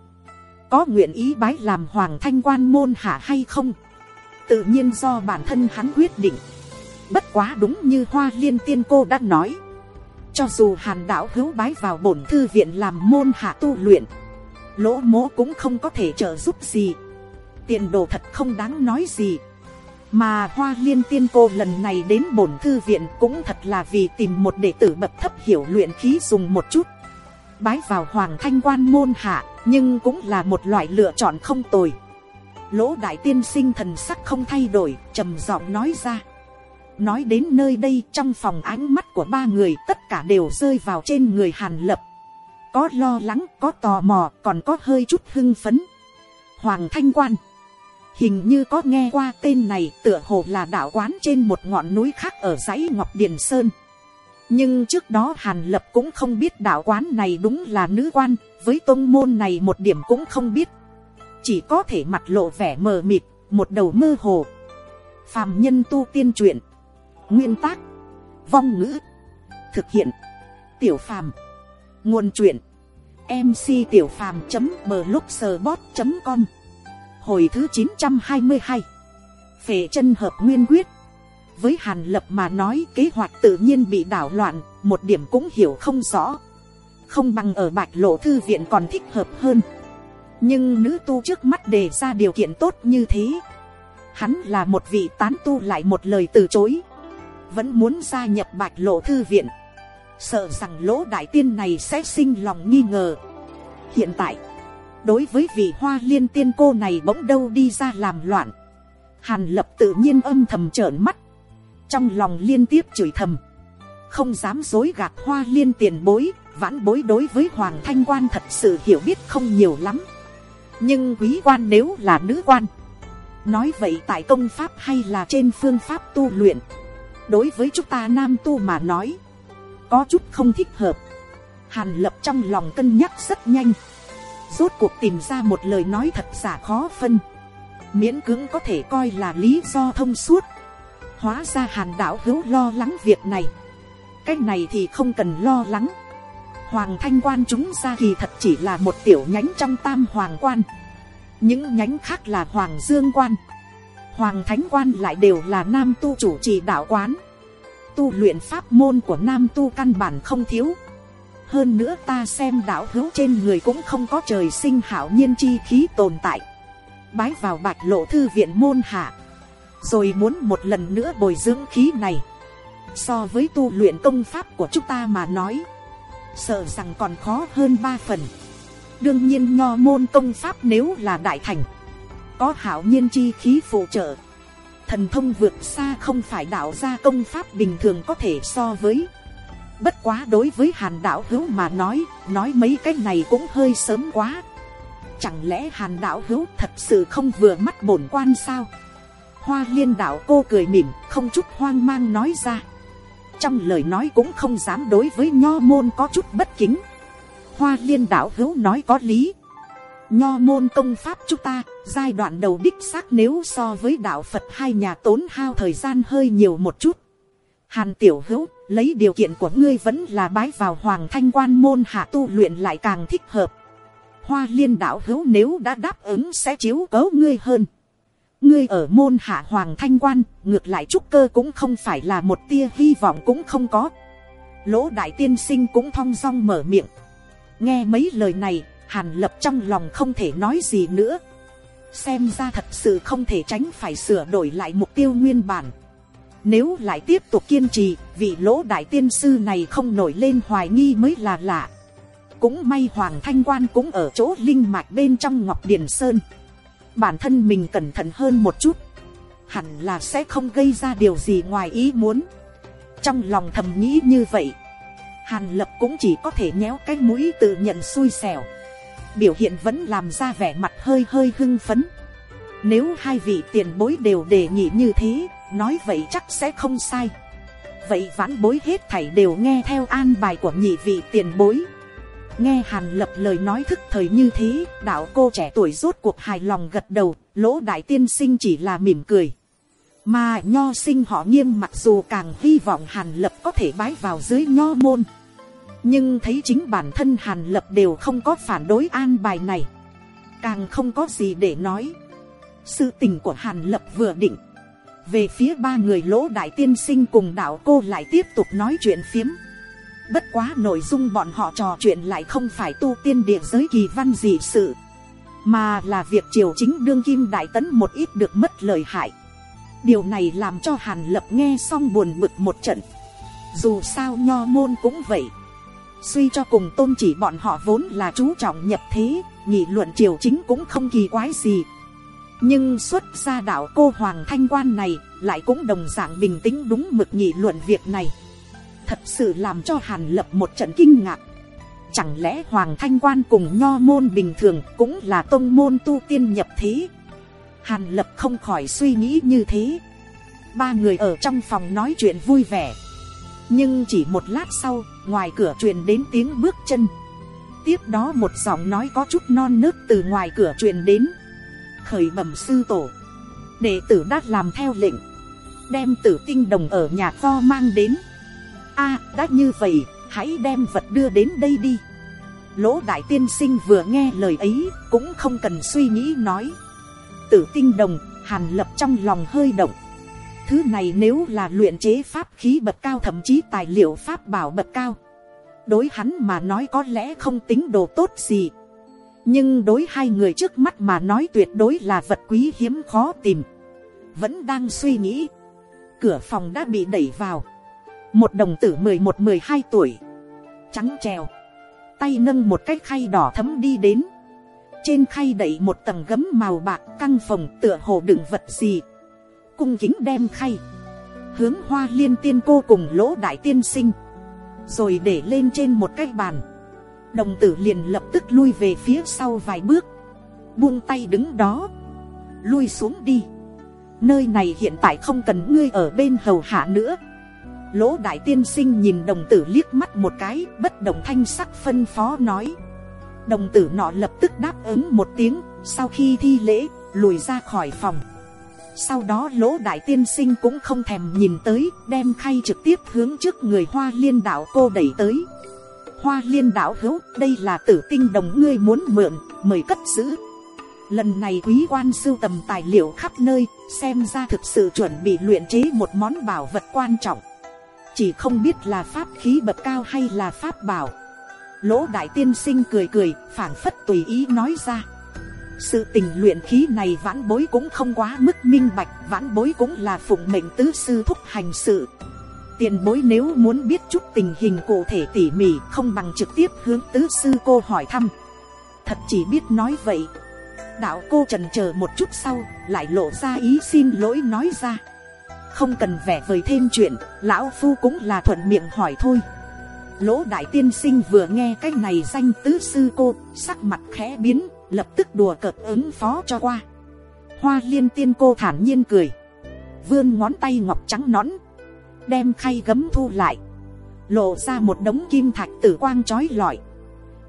Có nguyện ý bái làm hoàng thanh quan môn hạ hay không? Tự nhiên do bản thân hắn quyết định. Bất quá đúng như hoa liên tiên cô đã nói. Cho dù hàn đạo hữu bái vào bổn thư viện làm môn hạ tu luyện, lỗ mố cũng không có thể trợ giúp gì. Tiền đồ thật không đáng nói gì mà hoa liên tiên cô lần này đến bổn thư viện cũng thật là vì tìm một đệ tử bậc thấp hiểu luyện khí dùng một chút. Bái vào hoàng thanh quan môn hạ, nhưng cũng là một loại lựa chọn không tồi. Lỗ đại tiên sinh thần sắc không thay đổi, trầm giọng nói ra. Nói đến nơi đây, trong phòng ánh mắt của ba người tất cả đều rơi vào trên người hàn lập. Có lo lắng, có tò mò, còn có hơi chút hưng phấn. Hoàng thanh quan hình như có nghe qua tên này tựa hồ là đạo quán trên một ngọn núi khác ở dãy ngọc điền sơn. Nhưng trước đó hàn lập cũng không biết đạo quán này đúng là nữ quan, với tôn môn này một điểm cũng không biết. Chỉ có thể mặt lộ vẻ mờ mịt, một đầu mơ hồ. Phàm nhân tu tiên truyện. Nguyên tác. Vong ngữ. Thực hiện. Tiểu phàm. Nguồn truyện. Mc tiểu phàm blogspot com hồi thứ chín trăm hai mươi hai. Phệ chân hợp nguyên quyết. Với hàn lập mà nói, kế hoạch tự nhiên bị đảo loạn, một điểm cũng hiểu không rõ. Không bằng ở bạch lộ thư viện còn thích hợp hơn. Nhưng nữ tu trước mắt đề ra điều kiện tốt như thế. Hắn là một vị tán tu lại một lời từ chối. Vẫn muốn gia nhập bạch lộ thư viện. Sợ rằng lỗ đại tiên này sẽ sinh lòng nghi ngờ. Hiện tại đối với vị hoa liên tiên cô này bỗng đâu đi ra làm loạn. Hàn lập tự nhiên âm thầm trợn mắt. Trong lòng liên tiếp chửi thầm. Không dám dối gạt hoa liên tiền bối, vãn bối đối với hoàng thanh quan thật sự hiểu biết không nhiều lắm. Nhưng quý quan nếu là nữ quan, nói vậy tại công pháp hay là trên phương pháp tu luyện, đối với chúng ta nam tu mà nói, có chút không thích hợp. Hàn lập trong lòng cân nhắc rất nhanh rốt cuộc tìm ra một lời nói thật giả khó phân. Miễn cưỡng có thể coi là lý do thông suốt. Hóa ra hàn đạo hữu lo lắng việc này. Cái này thì không cần lo lắng. Hoàng thanh quan chúng ra thì thật chỉ là một tiểu nhánh trong tam hoàng quan. Những nhánh khác là hoàng dương quan. Hoàng thánh quan lại đều là nam tu chủ trì đạo quán. Tu luyện pháp môn của nam tu căn bản không thiếu hơn nữa ta xem đạo hữu trên người cũng không có trời sinh hảo nhiên chi khí tồn tại. Bái vào bạch lộ thư viện môn hạ. Rồi muốn một lần nữa bồi dưỡng khí này. So với tu luyện công pháp của chúng ta mà nói, sợ rằng còn khó hơn ba phần. Đương nhiên nho môn công pháp nếu là đại thành, có hảo nhiên chi khí phụ trợ, thần thông vượt xa không phải đạo gia công pháp bình thường có thể so với bất quá đối với hàn đạo hữu mà nói nói mấy cái này cũng hơi sớm quá. Chẳng lẽ hàn đạo hữu thật sự không vừa mắt bổn quan sao? Hoa liên đạo cô cười mỉm, không chút hoang mang nói ra. Trong lời nói cũng không dám đối với nho môn có chút bất kính. Hoa liên đạo hữu nói có lý. Nho môn công pháp chúng ta, giai đoạn đầu đích xác nếu so với đạo phật hai nhà tốn hao thời gian hơi nhiều một chút. Hàn tiểu hữu lấy điều kiện của ngươi vẫn là bái vào hoàng thanh quan môn hạ tu luyện lại càng thích hợp. Hoa liên đạo hữu nếu đã đáp ứng sẽ chiếu cấu ngươi hơn. Ngươi ở môn hạ hoàng thanh quan, ngược lại trúc cơ cũng không phải là một tia hy vọng cũng không có. Lỗ đại tiên sinh cũng thong dong mở miệng. Nghe mấy lời này, hàn lập trong lòng không thể nói gì nữa. Xem ra thật sự không thể tránh phải sửa đổi lại mục tiêu nguyên bản nếu lại tiếp tục kiên trì, vị lỗ đại tiên sư này không nổi lên hoài nghi mới là lạ. Cũng may hoàng thanh quan cũng ở chỗ linh mạch bên trong ngọc điền sơn. Bản thân mình cẩn thận hơn một chút. Hẳn là sẽ không gây ra điều gì ngoài ý muốn. Trong lòng thầm nghĩ như vậy, hàn lập cũng chỉ có thể nhéo cái mũi tự nhận xui xẻo. Biểu hiện vẫn làm ra vẻ mặt hơi hơi hưng phấn. Nếu hai vị tiền bối đều đề nghị như thế nói vậy chắc sẽ không sai. Vậy vãn bối hết thảy đều nghe theo an bài của nhị vị tiền bối. Nghe hàn lập lời nói thức thời như thế, đạo cô trẻ tuổi rốt cuộc hài lòng gật đầu, lỗ đại tiên sinh chỉ là mỉm cười. Mà nho sinh họ nghiêm mặc dù càng hy vọng hàn lập có thể bái vào dưới nho môn. Nhưng thấy chính bản thân hàn lập đều không có phản đối an bài này. Càng không có gì để nói. Sự tình của hàn lập vừa định về phía ba người lỗ đại tiên sinh cùng đạo cô lại tiếp tục nói chuyện phiếm. Bất quá nội dung bọn họ trò chuyện lại không phải tu tiên địa giới kỳ văn gì sự, mà là việc triều chính đương kim đại tấn một ít được mất lời hại. Điều này làm cho hàn lập nghe xong buồn bực một trận. Dù sao nho môn cũng vậy. Suy cho cùng tôn chỉ bọn họ vốn là chú trọng nhập thế, nghị luận triều chính cũng không kỳ quái gì nhưng xuất ra đạo cô hoàng thanh quan này lại cũng đồng dạng bình tĩnh đúng mực nghị luận việc này. Thật sự làm cho hàn lập một trận kinh ngạc. Chẳng lẽ hoàng thanh quan cùng nho môn bình thường cũng là tôn môn tu tiên nhập thế? Hàn lập không khỏi suy nghĩ như thế. Ba người ở trong phòng nói chuyện vui vẻ. Nhưng chỉ một lát sau, ngoài cửa truyền đến tiếng bước chân. Tiếp đó một giọng nói có chút non nớt từ ngoài cửa truyền đến khởi bẩm sư tổ. Đệ tử đã làm theo lệnh. Đem tử tinh đồng ở nhà kho mang đến. A, đã như vậy, hãy đem vật đưa đến đây đi. Lỗ đại tiên sinh vừa nghe lời ấy, cũng không cần suy nghĩ nói. Tử tinh đồng, hàn lập trong lòng hơi động. Thứ này nếu là luyện chế pháp khí bậc cao, thậm chí tài liệu pháp bảo bậc cao. Đối hắn mà nói có lẽ không tính đồ tốt gì nhưng đối hai người trước mắt mà nói tuyệt đối là vật quý hiếm khó tìm. Vẫn đang suy nghĩ. Cửa phòng đã bị đẩy vào. Một đồng tử mười một, mười hai tuổi. Trắng trèo. Tay nâng một cái khay đỏ thấm đi đến. Trên khay đẩy một tầng gấm màu bạc căng phòng tựa hồ đựng vật gì. Cung kính đem khay. Hướng hoa liên tiên cô cùng lỗ đại tiên sinh. Rồi để lên trên một cái bàn đồng tử liền lập tức lui về phía sau vài bước. Buông tay đứng đó. Lui xuống đi. Nơi này hiện tại không cần ngươi ở bên hầu hạ nữa. Lỗ đại tiên sinh nhìn đồng tử liếc mắt một cái, bất đồng thanh sắc phân phó nói. Đồng tử nọ lập tức đáp ứng một tiếng, sau khi thi lễ, lùi ra khỏi phòng. Sau đó lỗ đại tiên sinh cũng không thèm nhìn tới, đem khay trực tiếp hướng trước người hoa liên đạo cô đẩy tới hoa liên đạo hữu, đây là tử tinh đồng ngươi muốn mượn, mời cất giữ. Lần này quý quan sưu tầm tài liệu khắp nơi, xem ra thực sự chuẩn bị luyện chế một món bảo vật quan trọng. Chỉ không biết là pháp khí bậc cao hay là pháp bảo. Lỗ đại tiên sinh cười cười, phảng phất tùy ý nói ra. Sự tình luyện khí này vãn bối cũng không quá mức minh bạch, vãn bối cũng là phụng mệnh tứ sư thúc hành sự tiền bối nếu muốn biết chút tình hình cụ thể tỉ mỉ không bằng trực tiếp hướng tứ sư cô hỏi thăm. Thật chỉ biết nói vậy. Đạo cô trần chờ một chút sau lại lộ ra ý xin lỗi nói ra. Không cần vẻ vời thêm chuyện lão phu cũng là thuận miệng hỏi thôi. Lỗ đại tiên sinh vừa nghe cái này danh tứ sư cô sắc mặt khẽ biến lập tức đùa cợt ứng phó cho qua. Hoa liên tiên cô thản nhiên cười. Vươn ngón tay ngọc trắng nõn, đem khay gấm thu lại, lộ ra một đống kim thạch tử quang trói lọi,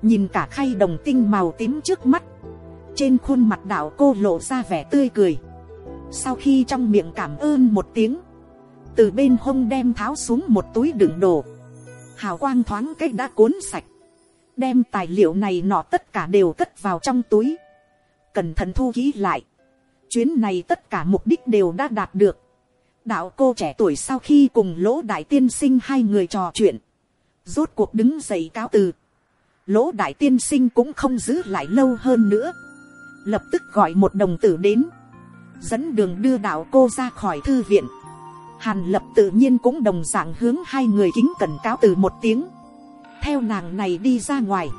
nhìn cả khay đồng tinh màu tím trước mắt, trên khuôn mặt đạo cô lộ ra vẻ tươi cười, sau khi trong miệng cảm ơn một tiếng, từ bên hông đem tháo xuống một túi đựng đồ, hào quang thoáng cách đã cuốn sạch, đem tài liệu này nọ tất cả đều cất vào trong túi, cẩn thận thu ký lại, chuyến này tất cả mục đích đều đã đạt được, đạo cô trẻ tuổi sau khi cùng lỗ đại tiên sinh hai người trò chuyện, rốt cuộc đứng dậy cáo từ, lỗ đại tiên sinh cũng không giữ lại lâu hơn nữa, lập tức gọi một đồng tử đến, dẫn đường đưa đạo cô ra khỏi thư viện, hàn lập tự nhiên cũng đồng dạng hướng hai người kính cẩn cáo từ một tiếng, theo nàng này đi ra ngoài,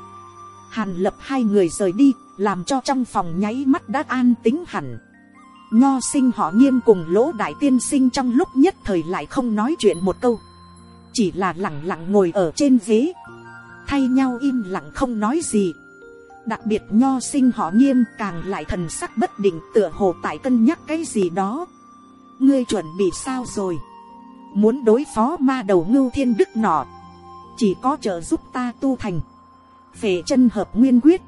hàn lập hai người rời đi, làm cho trong phòng nháy mắt đã an tính hẳn, nho sinh họ nghiêm cùng lỗ đại tiên sinh trong lúc nhất thời lại không nói chuyện một câu. Chỉ là lặng lặng ngồi ở trên ghế. Thay nhau im lặng không nói gì. Đặc biệt nho sinh họ nghiêm càng lại thần sắc bất định tựa hồ tại cân nhắc cái gì đó. Ngươi chuẩn bị sao rồi? Muốn đối phó ma đầu ngưu thiên đức nọ. Chỉ có trợ giúp ta tu thành. Phể chân hợp nguyên quyết.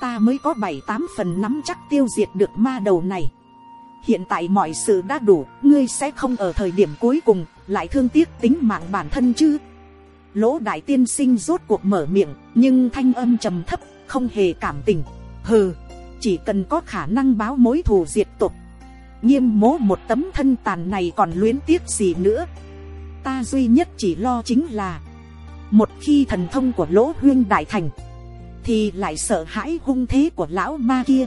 Ta mới có bảy tám phần nắm chắc tiêu diệt được ma đầu này hiện tại mọi sự đã đủ, ngươi sẽ không ở thời điểm cuối cùng, lại thương tiếc tính mạng bản thân chứ. Lỗ đại tiên sinh rốt cuộc mở miệng, nhưng thanh âm trầm thấp, không hề cảm tình. Hừ, chỉ cần có khả năng báo mối thù diệt tục nghiêm mố một tấm thân tàn này còn luyến tiếc gì nữa? Ta duy nhất chỉ lo chính là, một khi thần thông của lỗ huyên đại thành, thì lại sợ hãi hung thế của lão ma kia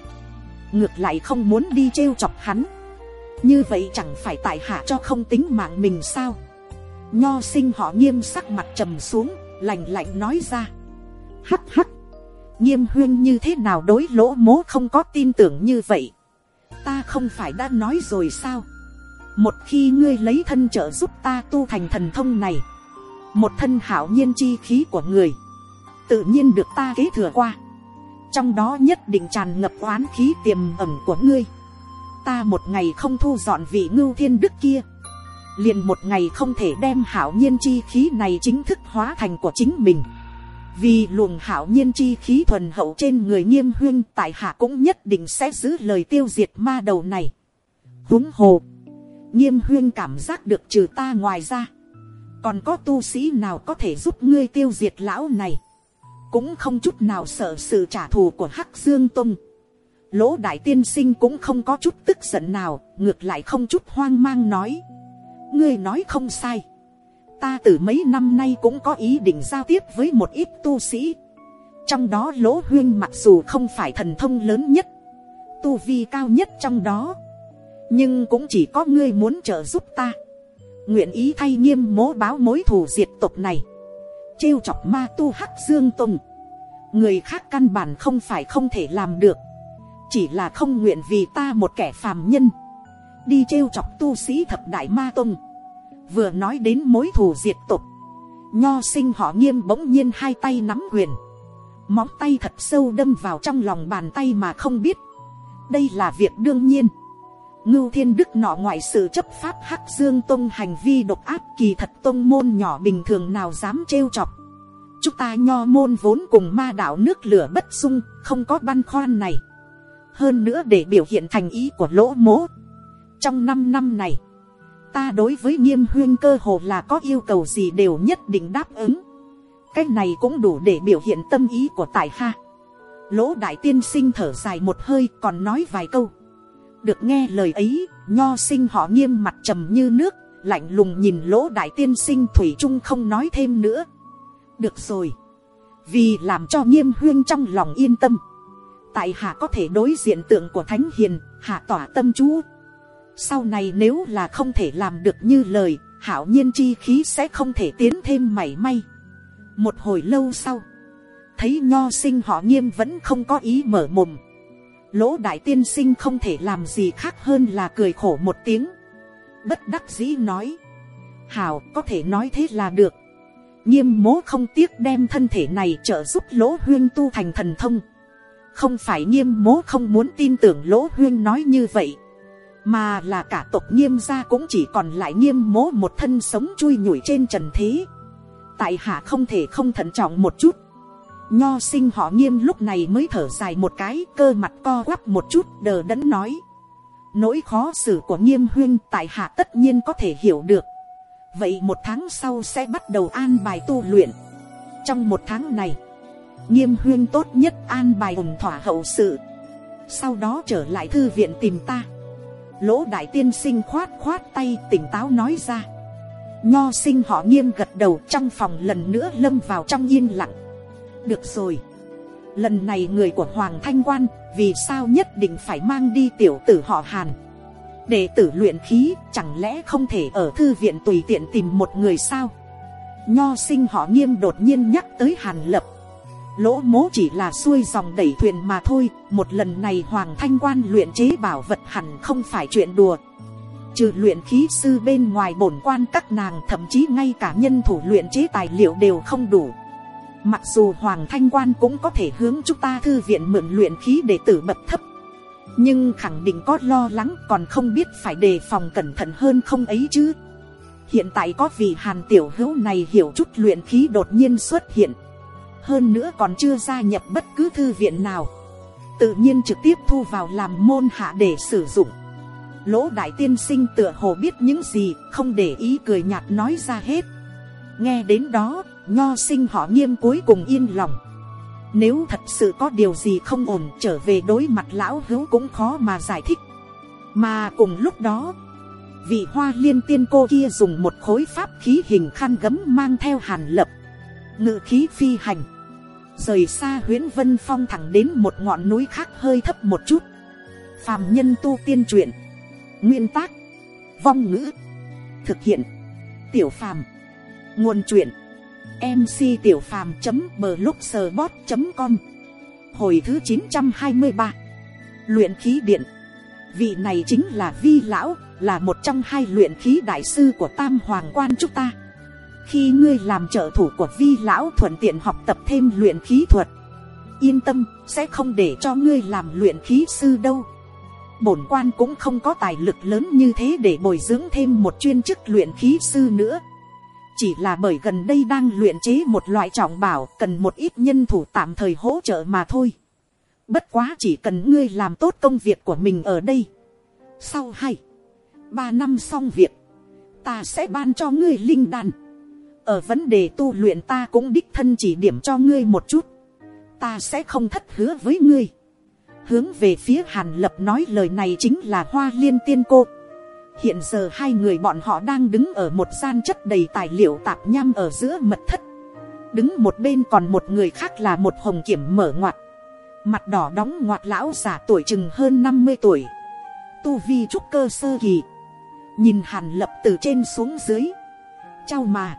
ngược lại không muốn đi trêu chọc hắn. Như vậy chẳng phải tại hạ cho không tính mạng mình sao? Nho sinh họ nghiêm sắc mặt trầm xuống lành lạnh nói ra. Hắt hắt nghiêm huyên như thế nào đối lỗ mố không có tin tưởng như vậy? Ta không phải đã nói rồi sao? Một khi ngươi lấy thân trợ giúp ta tu thành thần thông này, một thân hảo nhiên chi khí của người, tự nhiên được ta kế thừa qua trong đó nhất định tràn ngập oán khí tiềm ẩn của ngươi. Ta một ngày không thu dọn vị ngưu thiên đức kia. Liền một ngày không thể đem hảo nhiên chi khí này chính thức hóa thành của chính mình. Vì luồng hảo nhiên chi khí thuần hậu trên người nghiêm huyên tại hạ cũng nhất định sẽ giữ lời tiêu diệt ma đầu này. Huống hồ, nghiêm huyên cảm giác được trừ ta ngoài ra, còn có tu sĩ nào có thể giúp ngươi tiêu diệt lão này? Cũng không chút nào sợ sự trả thù của hắc dương tông. Lỗ đại tiên sinh cũng không có chút tức giận nào, ngược lại không chút hoang mang nói. Ngươi nói không sai. Ta từ mấy năm nay cũng có ý định giao tiếp với một ít tu sĩ. Trong đó lỗ huyên mặc dù không phải thần thông lớn nhất, tu vi cao nhất trong đó, nhưng cũng chỉ có ngươi muốn trợ giúp ta. Nguyện ý thay nghiêm mố báo mối thù diệt tộc này trêu chọc ma tu hắc dương tùng. Người khác căn bản không phải không thể làm được. Chỉ là không nguyện vì ta một kẻ phàm nhân. Đi trêu chọc tu sĩ thập đại ma tông. Vừa nói đến mối thù diệt tục. Nho sinh họ nghiêm bỗng nhiên hai tay nắm quyền. Móng tay thật sâu đâm vào trong lòng bàn tay mà không biết. Đây là việc đương nhiên ngưu thiên đức nọ ngoại sự chấp pháp hắc dương tông hành vi độc áp kỳ thật tông môn nhỏ bình thường nào dám trêu chọc. Chúng ta nho môn vốn cùng ma đạo nước lửa bất dung không có băn khoăn này. Hơn nữa để biểu hiện thành ý của lỗ mố. Trong năm năm này, ta đối với nghiêm huyên cơ hồ là có yêu cầu gì đều nhất định đáp ứng. Cái này cũng đủ để biểu hiện tâm ý của tài ha lỗ đại tiên sinh thở dài một hơi còn nói vài câu được nghe lời ấy, nho sinh họ nghiêm mặt trầm như nước, lạnh lùng nhìn lỗ đại tiên sinh thủy trung không nói thêm nữa. Được rồi. Vì làm cho nghiêm huyên trong lòng yên tâm. Tại hạ có thể đối diện tượng của thánh hiền, hạ tỏa tâm chú. Sau này nếu là không thể làm được như lời, hảo nhiên chi khí sẽ không thể tiến thêm mảy may. Một hồi lâu sau, thấy nho sinh họ nghiêm vẫn không có ý mở mồm lỗ đại tiên sinh không thể làm gì khác hơn là cười khổ một tiếng. Bất đắc dĩ nói. Hảo, có thể nói thế là được. Nghiêm mố không tiếc đem thân thể này trợ giúp lỗ huyên tu thành thần thông. Không phải nghiêm mố không muốn tin tưởng lỗ huyên nói như vậy. Mà là cả tộc nghiêm gia cũng chỉ còn lại nghiêm mố một thân sống chui nhủi trên trần thế. Tại hạ không thể không thận trọng một chút nho sinh họ nghiêm lúc này mới thở dài một cái, cơ mặt co quắp một chút, đờ đẫn nói. Nỗi khó xử của nghiêm huyên tại hạ tất nhiên có thể hiểu được. Vậy một tháng sau sẽ bắt đầu an bài tu luyện. Trong một tháng này, nghiêm huyên tốt nhất an bài ủng thỏa hậu sự. Sau đó trở lại thư viện tìm ta. Lỗ đại tiên sinh khoát khoát tay tỉnh táo nói ra. Nho sinh họ nghiêm gật đầu trong phòng lần nữa lâm vào trong yên lặng được rồi. Lần này người của hoàng thanh quan, vì sao nhất định phải mang đi tiểu tử họ hàn? Để tử luyện khí, chẳng lẽ không thể ở thư viện tùy tiện tìm một người sao? Nho sinh họ nghiêm đột nhiên nhắc tới hàn lập. Lỗ mố chỉ là xuôi dòng đẩy thuyền mà thôi, một lần này hoàng thanh quan luyện chế bảo vật hẳn không phải chuyện đùa. Trừ luyện khí sư bên ngoài bổn quan các nàng, thậm chí ngay cả nhân thủ luyện chế tài liệu đều không đủ mặc dù hoàng thanh quan cũng có thể hướng chúng ta thư viện mượn luyện khí để tử bật thấp. Nhưng khẳng định có lo lắng còn không biết phải đề phòng cẩn thận hơn không ấy chứ. Hiện tại có vị hàn tiểu hữu này hiểu chút luyện khí đột nhiên xuất hiện. Hơn nữa còn chưa gia nhập bất cứ thư viện nào. Tự nhiên trực tiếp thu vào làm môn hạ để sử dụng. Lỗ đại tiên sinh tựa hồ biết những gì, không để ý cười nhạt nói ra hết. Nghe đến đó nho sinh họ nghiêm cuối cùng yên lòng. Nếu thật sự có điều gì không ổn trở về đối mặt lão hữu cũng khó mà giải thích. Mà cùng lúc đó, vị hoa liên tiên cô kia dùng một khối pháp khí hình khăn gấm mang theo hàn lập, ngự khí phi hành. Rời xa huyễn vân phong thẳng đến một ngọn núi khác hơi thấp một chút. Phàm nhân tu tiên truyện, nguyên tác, vong ngữ, thực hiện, tiểu phàm, nguồn truyện mc tiểu phàm blogspot com. Hồi thứ chín trăm hai mươi ba. Luyện khí điện. Vị này chính là vi lão, là một trong hai luyện khí đại sư của tam hoàng quan chúng ta. Khi ngươi làm trợ thủ của vi lão thuận tiện học tập thêm luyện khí thuật, yên tâm, sẽ không để cho ngươi làm luyện khí sư đâu. Bổn quan cũng không có tài lực lớn như thế để bồi dưỡng thêm một chuyên chức luyện khí sư nữa chỉ là bởi gần đây đang luyện chế một loại trọng bảo, cần một ít nhân thủ tạm thời hỗ trợ mà thôi. Bất quá chỉ cần ngươi làm tốt công việc của mình ở đây. Sau hai, ba năm xong việc, ta sẽ ban cho ngươi linh đàn ở vấn đề tu luyện ta cũng đích thân chỉ điểm cho ngươi một chút. Ta sẽ không thất hứa với ngươi. Hướng về phía hàn lập nói lời này chính là hoa liên tiên cô hiện giờ hai người bọn họ đang đứng ở một gian chất đầy tài liệu tạp nham ở giữa mật thất. Đứng một bên còn một người khác là một hồng kiểm mở ngoặt. Mặt đỏ đóng ngoặt lão già tuổi chừng hơn năm mươi tuổi. Tu vi trúc cơ sơ kỳ. Nhìn hàn lập từ trên xuống dưới. Trao mà.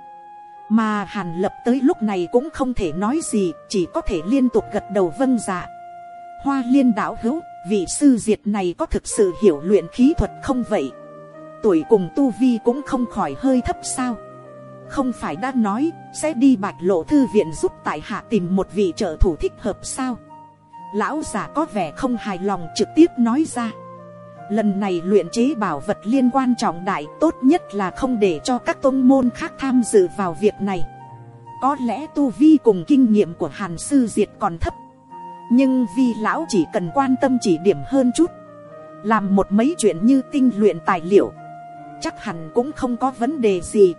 Mà hàn lập tới lúc này cũng không thể nói gì, chỉ có thể liên tục gật đầu vâng dạ. Hoa liên đạo hữu, vị sư diệt này có thực sự hiểu luyện khí thuật không vậy? Tuổi cùng tu vi cũng không khỏi hơi thấp sao? Không phải đã nói, sẽ đi bạch lộ thư viện giúp tại hạ tìm một vị trợ thủ thích hợp sao? Lão già có vẻ không hài lòng trực tiếp nói ra. Lần này luyện chế bảo vật liên quan trọng đại tốt nhất là không để cho các tôn môn khác tham dự vào việc này. Có lẽ tu vi cùng kinh nghiệm của hàn sư diệt còn thấp. Nhưng vi lão chỉ cần quan tâm chỉ điểm hơn chút. Làm một mấy chuyện như tinh luyện tài liệu chắc hẳn cũng không có vấn đề gì.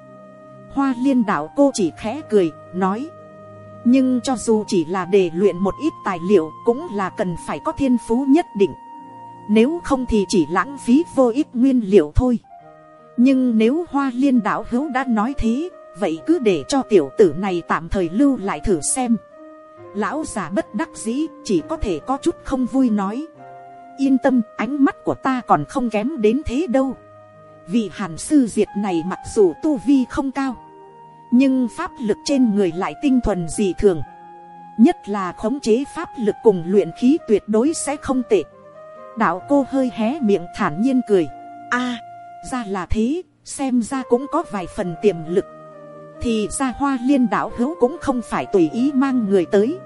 Hoa liên đạo cô chỉ khẽ cười, nói. Nhưng cho dù chỉ là để luyện một ít tài liệu cũng là cần phải có thiên phú nhất định. Nếu không thì chỉ lãng phí vô ích nguyên liệu thôi. Nhưng nếu hoa liên đạo hữu đã nói thế, vậy cứ để cho tiểu tử này tạm thời lưu lại thử xem. Lão già bất đắc dĩ, chỉ có thể có chút không vui nói. Yên tâm, ánh mắt của ta còn không kém đến thế đâu vì hàn sư diệt này mặc dù tu vi không cao, nhưng pháp lực trên người lại tinh thuần dị thường. Nhất là khống chế pháp lực cùng luyện khí tuyệt đối sẽ không tệ. Đạo cô hơi hé miệng thản nhiên cười. A, ra là thế, xem ra cũng có vài phần tiềm lực. Thì ra hoa liên đạo hữu cũng không phải tùy ý mang người tới.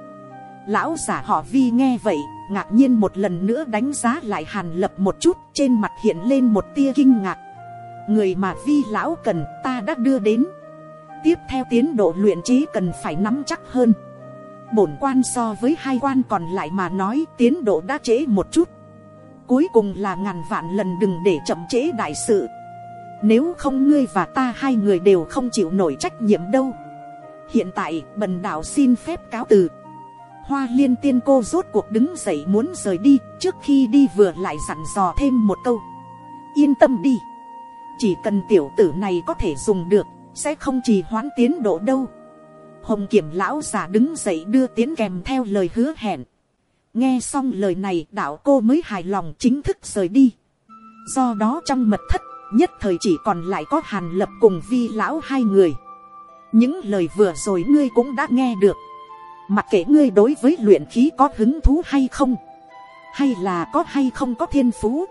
Lão giả họ vi nghe vậy, ngạc nhiên một lần nữa đánh giá lại hàn lập một chút, trên mặt hiện lên một tia kinh ngạc người mà vi lão cần ta đã đưa đến. Tiếp theo tiến độ luyện trí cần phải nắm chắc hơn. Bổn quan so với hai quan còn lại mà nói tiến độ đã trễ một chút. Cuối cùng là ngàn vạn lần đừng để chậm trễ đại sự. Nếu không ngươi và ta hai người đều không chịu nổi trách nhiệm đâu. Hiện tại, bần đạo xin phép cáo từ. Hoa liên tiên cô rốt cuộc đứng dậy muốn rời đi, trước khi đi vừa lại dặn dò thêm một câu. Yên tâm đi chỉ cần tiểu tử này có thể dùng được, sẽ không trì hoãn tiến độ đâu. Hồng kiểm lão già đứng dậy đưa tiến kèm theo lời hứa hẹn. Nghe xong lời này, đạo cô mới hài lòng chính thức rời đi. Do đó trong mật thất, nhất thời chỉ còn lại có hàn lập cùng vi lão hai người. Những lời vừa rồi ngươi cũng đã nghe được. Mặc kệ ngươi đối với luyện khí có hứng thú hay không? Hay là có hay không có thiên phú?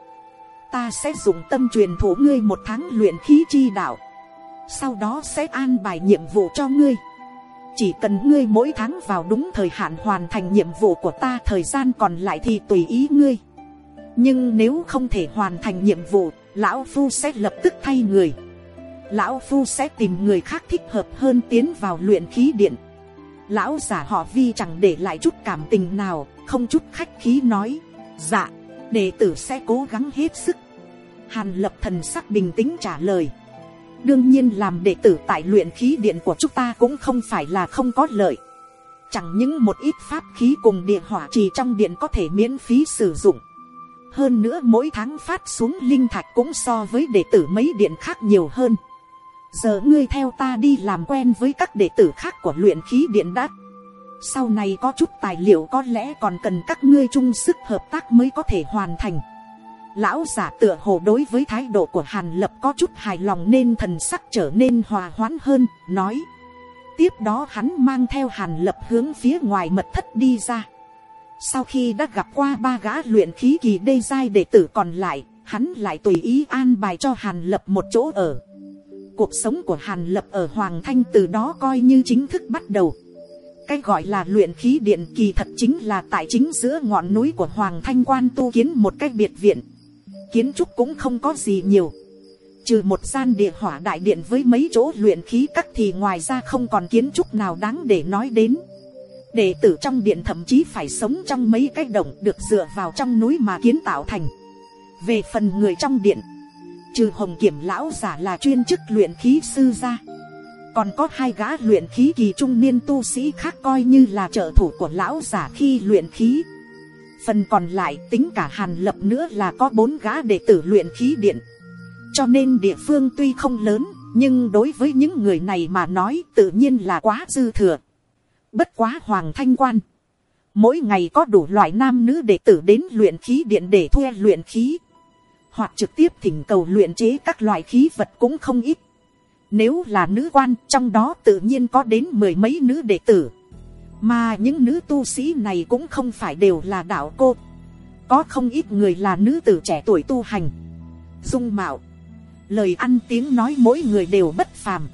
Ta sẽ dùng tâm truyền thủ ngươi một tháng luyện khí chi đạo. Sau đó sẽ an bài nhiệm vụ cho ngươi. Chỉ cần ngươi mỗi tháng vào đúng thời hạn hoàn thành nhiệm vụ của ta, thời gian còn lại thì tùy ý ngươi. Nhưng nếu không thể hoàn thành nhiệm vụ, lão phu sẽ lập tức thay người. Lão phu sẽ tìm người khác thích hợp hơn tiến vào luyện khí điện. Lão giả họ vi chẳng để lại chút cảm tình nào, không chút khách khí nói dạ đệ tử sẽ cố gắng hết sức hàn lập thần sắc bình tĩnh trả lời. Đương nhiên làm đệ tử tại luyện khí điện của chúng ta cũng không phải là không có lợi. Chẳng những một ít pháp khí cùng địa hỏa trì trong điện có thể miễn phí sử dụng. Hơn nữa mỗi tháng phát xuống linh thạch cũng so với đệ tử mấy điện khác nhiều hơn. Giờ ngươi theo ta đi làm quen với các đệ tử khác của luyện khí điện đã. sau này có chút tài liệu có lẽ còn cần các ngươi chung sức hợp tác mới có thể hoàn thành lão giả tựa hồ đối với thái độ của hàn lập có chút hài lòng nên thần sắc trở nên hòa hoãn hơn, nói. Tiếp đó hắn mang theo hàn lập hướng phía ngoài mật thất đi ra. Sau khi đã gặp qua ba gã luyện khí kỳ đê giai đệ tử còn lại, hắn lại tùy ý an bài cho hàn lập một chỗ ở. Cuộc sống của hàn lập ở hoàng thanh từ đó coi như chính thức bắt đầu. Cái gọi là luyện khí điện kỳ thật chính là tại chính giữa ngọn núi của hoàng thanh quan tu kiến một cách biệt viện kiến trúc cũng không có gì nhiều. Trừ một gian địa hỏa đại điện với mấy chỗ luyện khí cắt thì ngoài ra không còn kiến trúc nào đáng để nói đến. Đệ tử trong điện thậm chí phải sống trong mấy cái động được dựa vào trong núi mà kiến tạo thành. Về phần người trong điện, trừ hồng kiểm lão giả là chuyên chức luyện khí sư ra còn có hai gã luyện khí kỳ trung niên tu sĩ khác coi như là trợ thủ của lão giả khi luyện khí phần còn lại tính cả hàn lập nữa là có bốn gã đệ tử luyện khí điện. Cho nên địa phương tuy không lớn, nhưng đối với những người này mà nói tự nhiên là quá dư thừa. Bất quá hoàng thanh quan, mỗi ngày có đủ loại nam nữ đệ tử đến luyện khí điện để thuê luyện khí. Hoặc trực tiếp thỉnh cầu luyện chế các loại khí vật cũng không ít. Nếu là nữ quan, trong đó tự nhiên có đến mười mấy nữ đệ tử mà những nữ tu sĩ này cũng không phải đều là đạo cô. Có không ít người là nữ tử trẻ tuổi tu hành. Dung mạo. Lời ăn tiếng nói mỗi người đều bất phàm.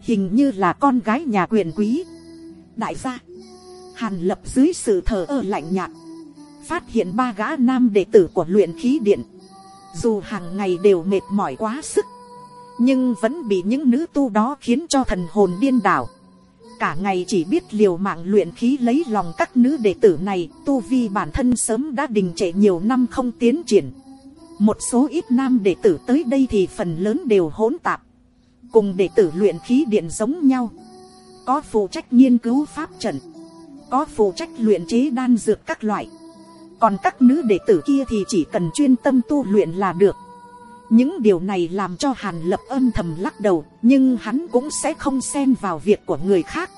Hình như là con gái nhà quyền quý. Đại gia. Hàn lập dưới sự thờ ơ lạnh nhạt. Phát hiện ba gã nam đệ tử của luyện khí điện. Dù hàng ngày đều mệt mỏi quá sức. Nhưng vẫn bị những nữ tu đó khiến cho thần hồn điên đảo cả ngày chỉ biết liều mạng luyện khí lấy lòng các nữ đệ tử này, tu vi bản thân sớm đã đình trệ nhiều năm không tiến triển. Một số ít nam đệ tử tới đây thì phần lớn đều hỗn tạp. Cùng đệ tử luyện khí điện giống nhau. Có phụ trách nghiên cứu pháp trận. Có phụ trách luyện chế đan dược các loại. Còn các nữ đệ tử kia thì chỉ cần chuyên tâm tu luyện là được những điều này làm cho hàn lập âm thầm lắc đầu, nhưng hắn cũng sẽ không xen vào việc của người khác.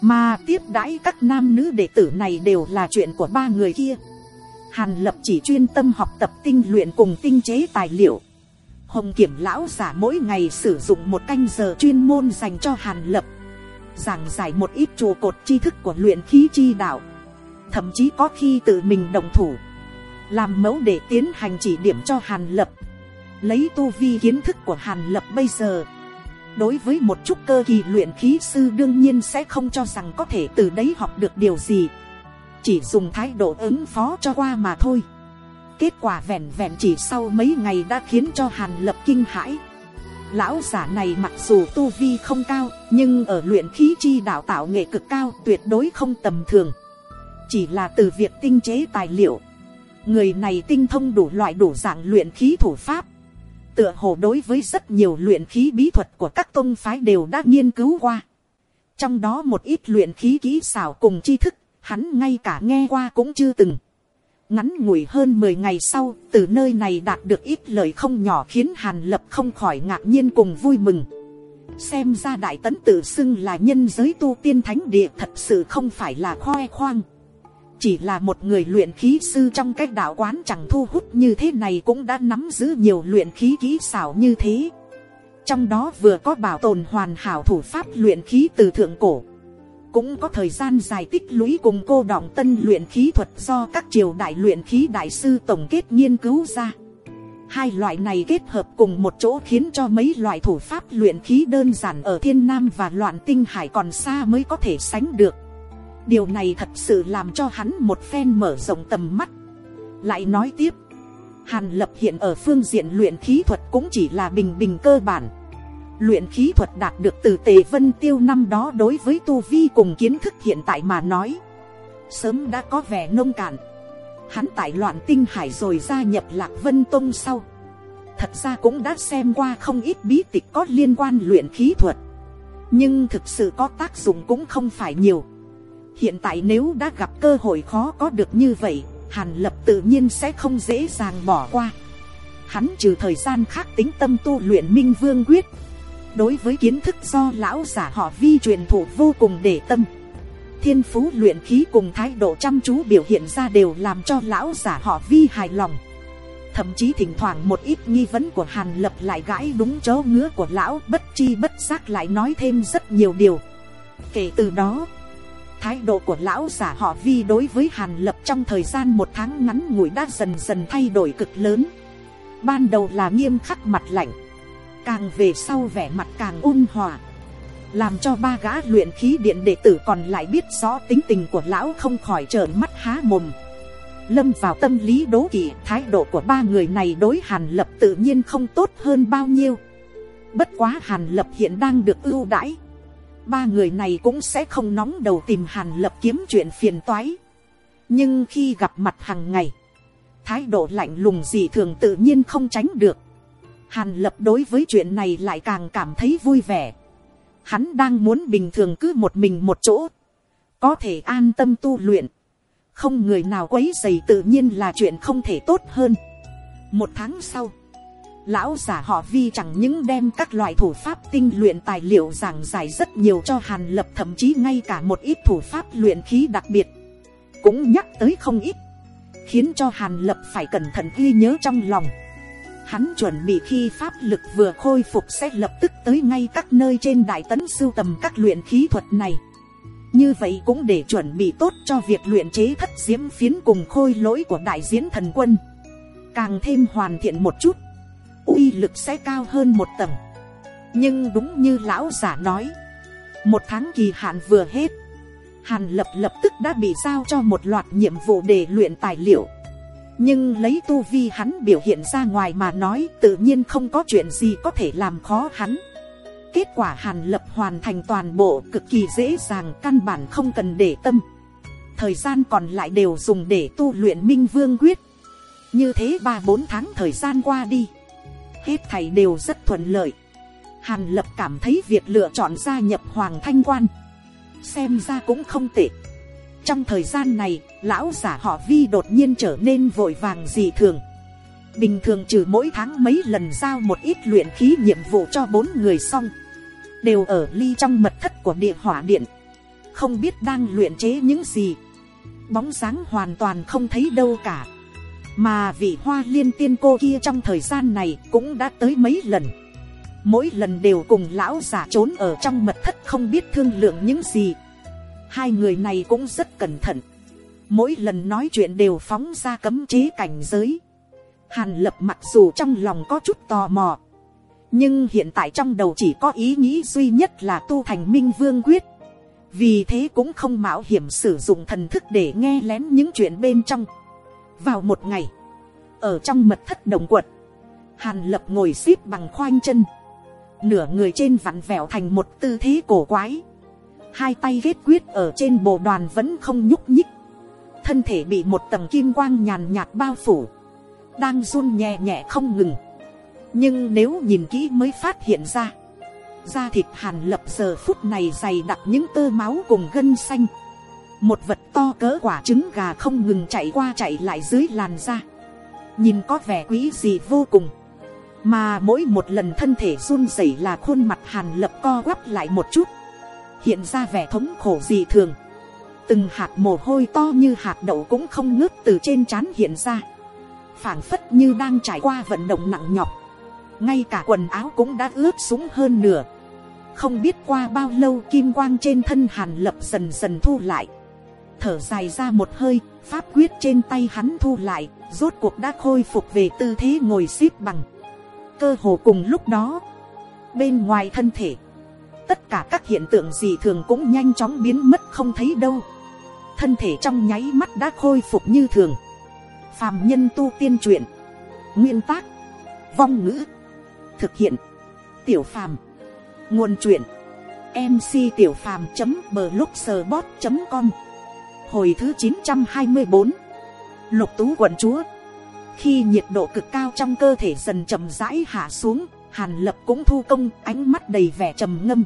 Mà tiếp đãi các nam nữ đệ tử này đều là chuyện của ba người kia. Hàn lập chỉ chuyên tâm học tập tinh luyện cùng tinh chế tài liệu. Hồng kiểm lão giả mỗi ngày sử dụng một canh giờ chuyên môn dành cho hàn lập. Giảng giải một ít trụ cột tri thức của luyện khí chi đạo. Thậm chí có khi tự mình đồng thủ. Làm mẫu để tiến hành chỉ điểm cho hàn lập lấy tu vi kiến thức của hàn lập bây giờ. Đối với một chút cơ kỳ luyện khí sư đương nhiên sẽ không cho rằng có thể từ đấy học được điều gì. Chỉ dùng thái độ ứng phó cho qua mà thôi. Kết quả vẹn vẹn chỉ sau mấy ngày đã khiến cho hàn lập kinh hãi. Lão giả này mặc dù tu vi không cao, nhưng ở luyện khí chi đạo tạo nghệ cực cao tuyệt đối không tầm thường. Chỉ là từ việc tinh chế tài liệu. Người này tinh thông đủ loại đủ dạng luyện khí thủ pháp tựa hồ đối với rất nhiều luyện khí bí thuật của các tôn phái đều đã nghiên cứu qua. Trong đó một ít luyện khí kỹ xảo cùng tri thức, hắn ngay cả nghe qua cũng chưa từng. Ngắn ngủi hơn mười ngày sau, từ nơi này đạt được ít lời không nhỏ khiến hàn lập không khỏi ngạc nhiên cùng vui mừng. Xem ra đại tấn tự xưng là nhân giới tu tiên thánh địa thật sự không phải là khoe khoang chỉ là một người luyện khí sư trong cách đạo quán chẳng thu hút như thế này cũng đã nắm giữ nhiều luyện khí kỹ xảo như thế trong đó vừa có bảo tồn hoàn hảo thủ pháp luyện khí từ thượng cổ cũng có thời gian dài tích lũy cùng cô đọng tân luyện khí thuật do các triều đại luyện khí đại sư tổng kết nghiên cứu ra. Hai loại này kết hợp cùng một chỗ khiến cho mấy loại thủ pháp luyện khí đơn giản ở thiên nam và loạn tinh hải còn xa mới có thể sánh được. Điều này thật sự làm cho hắn một phen mở rộng tầm mắt. Lại nói tiếp, Hàn Lập hiện ở phương diện luyện khí thuật cũng chỉ là bình bình cơ bản. Luyện khí thuật đạt được từ tề vân tiêu năm đó đối với tu vi cùng kiến thức hiện tại mà nói sớm đã có vẻ nông cạn. Hắn tại loạn tinh hải rồi gia nhập lạc vân tông sau. Thật ra cũng đã xem qua không ít bí tịch có liên quan luyện khí thuật. Nhưng thực sự có tác dụng cũng không phải nhiều hiện tại nếu đã gặp cơ hội khó có được như vậy, hàn lập tự nhiên sẽ không dễ dàng bỏ qua. Hắn trừ thời gian khác tính tâm tu luyện minh vương quyết. Đối với kiến thức do lão giả họ vi truyền thụ vô cùng để tâm. Thiên phú luyện khí cùng thái độ chăm chú biểu hiện ra đều làm cho lão giả họ vi hài lòng. Thậm chí thỉnh thoảng một ít nghi vấn của hàn lập lại gãi đúng chỗ ngứa của lão bất chi bất giác lại nói thêm rất nhiều điều. Kể từ đó thái độ của lão giả họ vi đối với hàn lập trong thời gian một tháng ngắn ngủi đã dần dần thay đổi cực lớn. Ban đầu là nghiêm khắc mặt lạnh, càng về sau vẻ mặt càng ôn hòa, làm cho ba gã luyện khí điện đệ tử còn lại biết rõ tính tình của lão không khỏi trợn mắt há mồm. Lâm vào tâm lý đố kỵ, thái độ của ba người này đối hàn lập tự nhiên không tốt hơn bao nhiêu. Bất quá hàn lập hiện đang được ưu đãi ba người này cũng sẽ không nóng đầu tìm hàn lập kiếm chuyện phiền toái nhưng khi gặp mặt hàng ngày, thái độ lạnh lùng gì thường tự nhiên không tránh được Hàn lập đối với chuyện này lại càng cảm thấy vui vẻ. Hắn đang muốn bình thường cứ một mình một chỗ. Có thể an tâm tu luyện. Không người nào quấy dày tự nhiên là chuyện không thể tốt hơn. Một tháng sau. Lão giả họ vi chẳng những đem các loại thủ pháp tinh luyện tài liệu giảng giải rất nhiều cho Hàn Lập thậm chí ngay cả một ít thủ pháp luyện khí đặc biệt. Cũng nhắc tới không ít. Khiến cho Hàn Lập phải cẩn thận ghi nhớ trong lòng Hắn chuẩn bị khi pháp lực vừa khôi phục sẽ lập tức tới ngay các nơi trên đại tấn sưu tầm các luyện khí thuật này. Như vậy cũng để chuẩn bị tốt cho việc luyện chế thất diễm phiến cùng khôi lỗi của đại diễn thần quân. Càng thêm hoàn thiện một chút, uy lực sẽ cao hơn một tầng. Nhưng đúng như lão giả nói, một tháng kỳ hạn vừa hết, Hàn lập lập tức đã bị giao cho một loạt nhiệm vụ để luyện tài liệu. Nhưng lấy tu vi hắn biểu hiện ra ngoài mà nói tự nhiên không có chuyện gì có thể làm khó hắn. Kết quả hàn lập hoàn thành toàn bộ cực kỳ dễ dàng căn bản không cần để tâm. Thời gian còn lại đều dùng để tu luyện minh vương quyết. Như thế ba bốn tháng thời gian qua đi hết thảy đều rất thuận lợi. Hàn lập cảm thấy việc lựa chọn gia nhập hoàng thanh quan, xem ra cũng không tệ. Trong thời gian này, lão giả họ vi đột nhiên trở nên vội vàng dị thường. Bình thường trừ mỗi tháng mấy lần giao một ít luyện khí nhiệm vụ cho bốn người xong, đều ở ly trong mật thất của địa hỏa điện. Không biết đang luyện chế những gì. Bóng dáng hoàn toàn không thấy đâu cả mà vị hoa liên tiên cô kia trong thời gian này cũng đã tới mấy lần. Mỗi lần đều cùng lão giả trốn ở trong mật thất không biết thương lượng những gì. Hai người này cũng rất cẩn thận. Mỗi lần nói chuyện đều phóng ra cấm chế cảnh giới. Hàn lập mặc dù trong lòng có chút tò mò, nhưng hiện tại trong đầu chỉ có ý nghĩ duy nhất là tu thành minh vương quyết. Vì thế cũng không mạo hiểm sử dụng thần thức để nghe lén những chuyện bên trong vào một ngày, ở trong mật thất đồng quật, hàn lập ngồi x ế p bằng khoanh chân, nửa người trên vặn vẹo thành một tư thế cổ quái, hai tay ghét quyết ở trên bộ đoàn vẫn không nhúc nhích, thân thể bị một tầng kim quang nhàn nhạt bao phủ, đang run nhẹ nhẹ không ngừng, nhưng nếu nhìn kỹ mới phát hiện ra, da thịt hàn lập giờ phút này dày đặc những tơ máu cùng gân xanh, một vật to cỡ quả trứng gà không ngừng chạy qua chạy lại dưới làn da, nhìn có vẻ quý gì vô cùng, mà mỗi một lần thân thể run rẩy là khuôn mặt hàn lập co quắp lại một chút, hiện ra vẻ thống khổ gì thường, từng hạt mồ hôi to như hạt đậu cũng không ngớt từ trên trán hiện ra, phảng phất như đang trải qua vận động nặng nhọc, ngay cả quần áo cũng đã ướt sũng hơn nửa, không biết qua bao lâu kim quang trên thân hàn lập dần dần thu lại, thở dài ra một hơi, pháp quyết trên tay hắn thu lại, rốt cuộc đã khôi phục về tư thế ngồi xếp bằng. Cơ hồ cùng lúc đó, bên ngoài thân thể, tất cả các hiện tượng gì thường cũng nhanh chóng biến mất không thấy đâu. Thân thể trong nháy mắt đã khôi phục như thường. Phàm nhân tu tiên truyện, nguyên tác, vong ngữ, thực hiện, tiểu phàm, nguồn truyện, mc tiểu phàm blogspot com hồi thứ chín trăm hai mươi bốn, lục tú quận chúa. Khi nhiệt độ cực cao trong cơ thể dần chậm rãi hạ xuống, hàn lập cũng thu công, ánh mắt đầy vẻ trầm ngâm.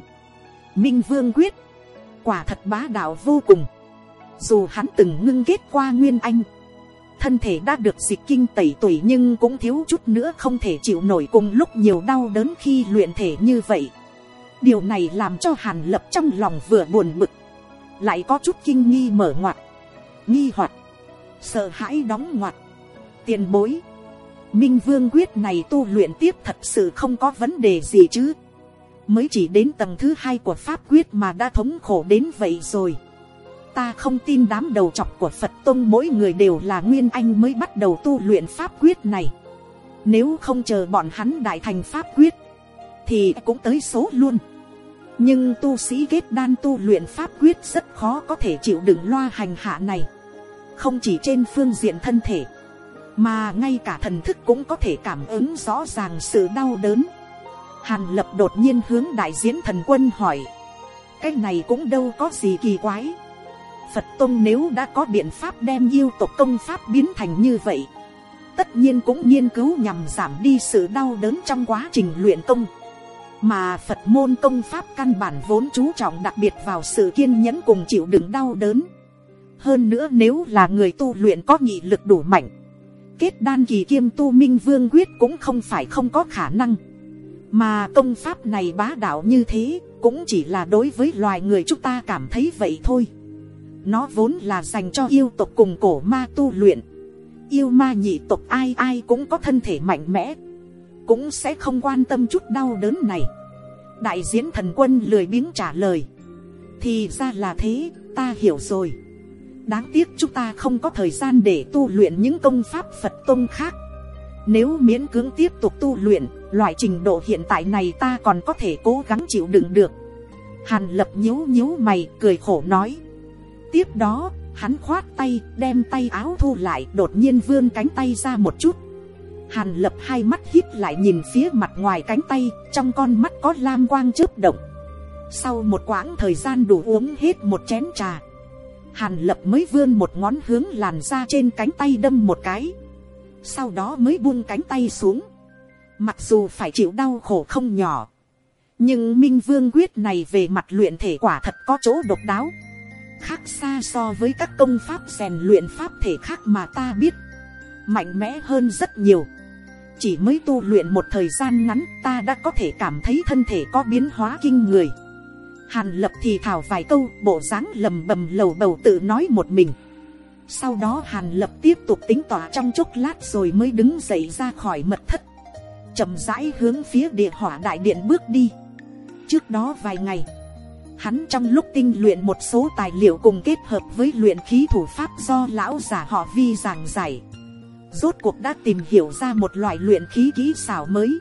Minh vương quyết, quả thật bá đạo vô cùng. Dù hắn từng ngưng kết qua nguyên anh, thân thể đã được dịch kinh tẩy tuổi nhưng cũng thiếu chút nữa không thể chịu nổi cùng lúc nhiều đau đớn khi luyện thể như vậy. Điều này làm cho hàn lập trong lòng vừa buồn bực lại có chút kinh nghi mở ngoặt, nghi hoặc, sợ hãi đóng ngoặt. Tiền bối, minh vương quyết này tu luyện tiếp thật sự không có vấn đề gì chứ. Mới chỉ đến tầng thứ hai của pháp quyết mà đã thống khổ đến vậy rồi. Ta không tin đám đầu chọc của phật tông mỗi người đều là nguyên anh mới bắt đầu tu luyện pháp quyết này. Nếu không chờ bọn hắn đại thành pháp quyết, thì cũng tới số luôn nhưng tu sĩ kết đan tu luyện pháp quyết rất khó có thể chịu đựng loa hành hạ này. Không chỉ trên phương diện thân thể, mà ngay cả thần thức cũng có thể cảm ứng rõ ràng sự đau đớn. Hàn lập đột nhiên hướng đại diễn thần quân hỏi, cái này cũng đâu có gì kỳ quái? Phật tông nếu đã có biện pháp đem yêu tộc công pháp biến thành như vậy, tất nhiên cũng nghiên cứu nhằm giảm đi sự đau đớn trong quá trình luyện công mà phật môn công pháp căn bản vốn chú trọng đặc biệt vào sự kiên nhẫn cùng chịu đựng đau đớn. Hơn nữa nếu là người tu luyện có nghị lực đủ mạnh, kết đan kỳ kiêm tu minh vương quyết cũng không phải không có khả năng. Mà công pháp này bá đạo như thế cũng chỉ là đối với loài người chúng ta cảm thấy vậy thôi. Nó vốn là dành cho yêu tộc cùng cổ ma tu luyện. Yêu ma nhị tộc ai ai cũng có thân thể mạnh mẽ cũng sẽ không quan tâm chút đau đớn này. Đại diễn thần quân lười biếng trả lời. Thì ra là thế, ta hiểu rồi. Đáng tiếc chúng ta không có thời gian để tu luyện những công pháp phật tông khác. Nếu miễn cưỡng tiếp tục tu luyện, loại trình độ hiện tại này ta còn có thể cố gắng chịu đựng được. Hàn lập nhíu nhíu mày, cười khổ nói. Tiếp đó, hắn khoát tay, đem tay áo thu lại, đột nhiên vươn cánh tay ra một chút hàn lập hai mắt hít lại nhìn phía mặt ngoài cánh tay, trong con mắt có lam quang chớp động. Sau một quãng thời gian đủ uống hết một chén trà, hàn lập mới vươn một ngón hướng làn ra trên cánh tay đâm một cái. Sau đó mới buông cánh tay xuống. Mặc dù phải chịu đau khổ không nhỏ, nhưng minh vương quyết này về mặt luyện thể quả thật có chỗ độc đáo. Khác xa so với các công pháp rèn luyện pháp thể khác mà ta biết, mạnh mẽ hơn rất nhiều chỉ mới tu luyện một thời gian ngắn, ta đã có thể cảm thấy thân thể có biến hóa kinh người. Hàn lập thì thảo vài câu, bộ dáng lầm bầm lầu bầu tự nói một mình. Sau đó hàn lập tiếp tục tính tỏa trong chốc lát rồi mới đứng dậy ra khỏi mật thất. Chậm rãi hướng phía địa hỏa đại điện bước đi. Trước đó vài ngày, hắn trong lúc tinh luyện một số tài liệu cùng kết hợp với luyện khí thủ pháp do lão giả họ vi giảng giải rốt cuộc đã tìm hiểu ra một loại luyện khí kỹ xảo mới.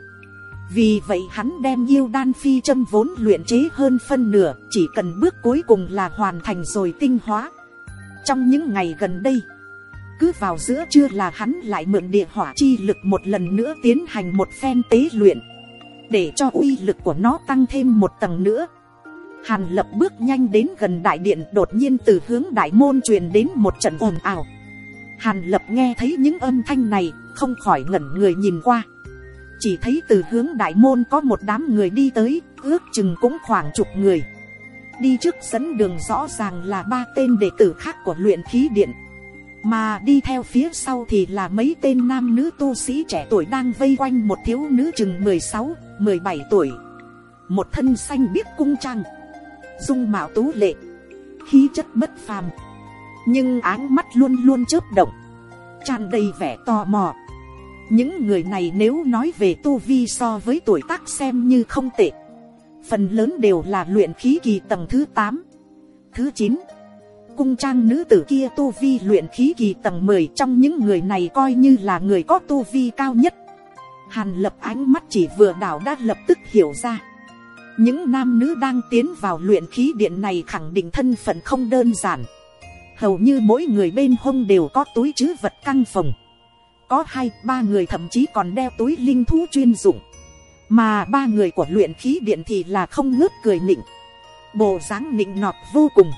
Vì vậy hắn đem yêu đan phi châm vốn luyện chế hơn phân nửa, chỉ cần bước cuối cùng là hoàn thành rồi tinh hóa. Trong những ngày gần đây, cứ vào giữa trưa là hắn lại mượn địa hỏa chi lực một lần nữa tiến hành một phen tế luyện. Để cho uy lực của nó tăng thêm một tầng nữa. Hàn lập bước nhanh đến gần đại điện, đột nhiên từ hướng đại môn truyền đến một trận ồn ào hàn lập nghe thấy những âm thanh này, không khỏi ngẩn người nhìn qua. Chỉ thấy từ hướng đại môn có một đám người đi tới, ước chừng cũng khoảng chục người. Đi trước dẫn đường rõ ràng là ba tên đệ tử khác của luyện khí điện. Mà đi theo phía sau thì là mấy tên nam nữ tu sĩ trẻ tuổi đang vây quanh một thiếu nữ chừng mười sáu, mười bảy tuổi. Một thân xanh biếc cung trang, dung mạo tú lệ, khí chất bất phàm nhưng áng mắt luôn luôn chớp động, tràn đầy vẻ tò mò. Những người này nếu nói về tu vi so với tuổi tác xem như không tệ. Phần lớn đều là luyện khí kỳ tầng thứ tám, thứ chín. Cung trang nữ tử kia tu vi luyện khí kỳ tầng mười trong những người này coi như là người có tu vi cao nhất. Hàn lập ánh mắt chỉ vừa đảo đã lập tức hiểu ra. Những nam nữ đang tiến vào luyện khí điện này khẳng định thân phận không đơn giản hầu như mỗi người bên hông đều có túi chứ vật căng phòng. Có hai, ba người thậm chí còn đeo túi linh thú chuyên dụng. Mà ba người của luyện khí điện thì là không ngớt cười nịnh. Bộ dáng nịnh nọt vô cùng.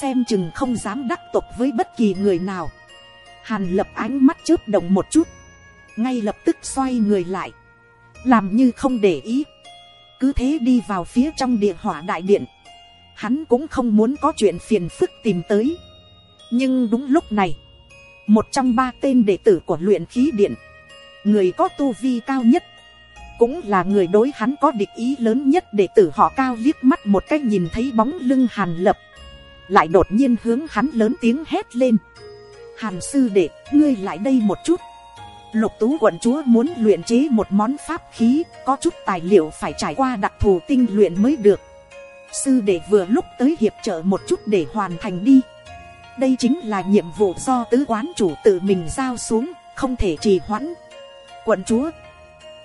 Xem chừng không dám đắc tục với bất kỳ người nào. Hàn lập ánh mắt chớp động một chút. Ngay lập tức xoay người lại. Làm như không để ý. Cứ thế đi vào phía trong địa hỏa đại điện. Hắn cũng không muốn có chuyện phiền phức tìm tới nhưng đúng lúc này, một trong ba tên đệ tử của luyện khí điện, người có tu vi cao nhất, cũng là người đối hắn có địch ý lớn nhất. Đệ tử họ cao liếc mắt một cách nhìn thấy bóng lưng hàn lập, lại đột nhiên hướng hắn lớn tiếng hét lên. Hàn sư đệ, ngươi lại đây một chút. Lục tú quận chúa muốn luyện chế một món pháp khí, có chút tài liệu phải trải qua đặc thù tinh luyện mới được. Sư đệ vừa lúc tới hiệp trợ một chút để hoàn thành đi đây chính là nhiệm vụ do tứ quán chủ tự mình giao xuống, không thể trì hoãn. Quận chúa.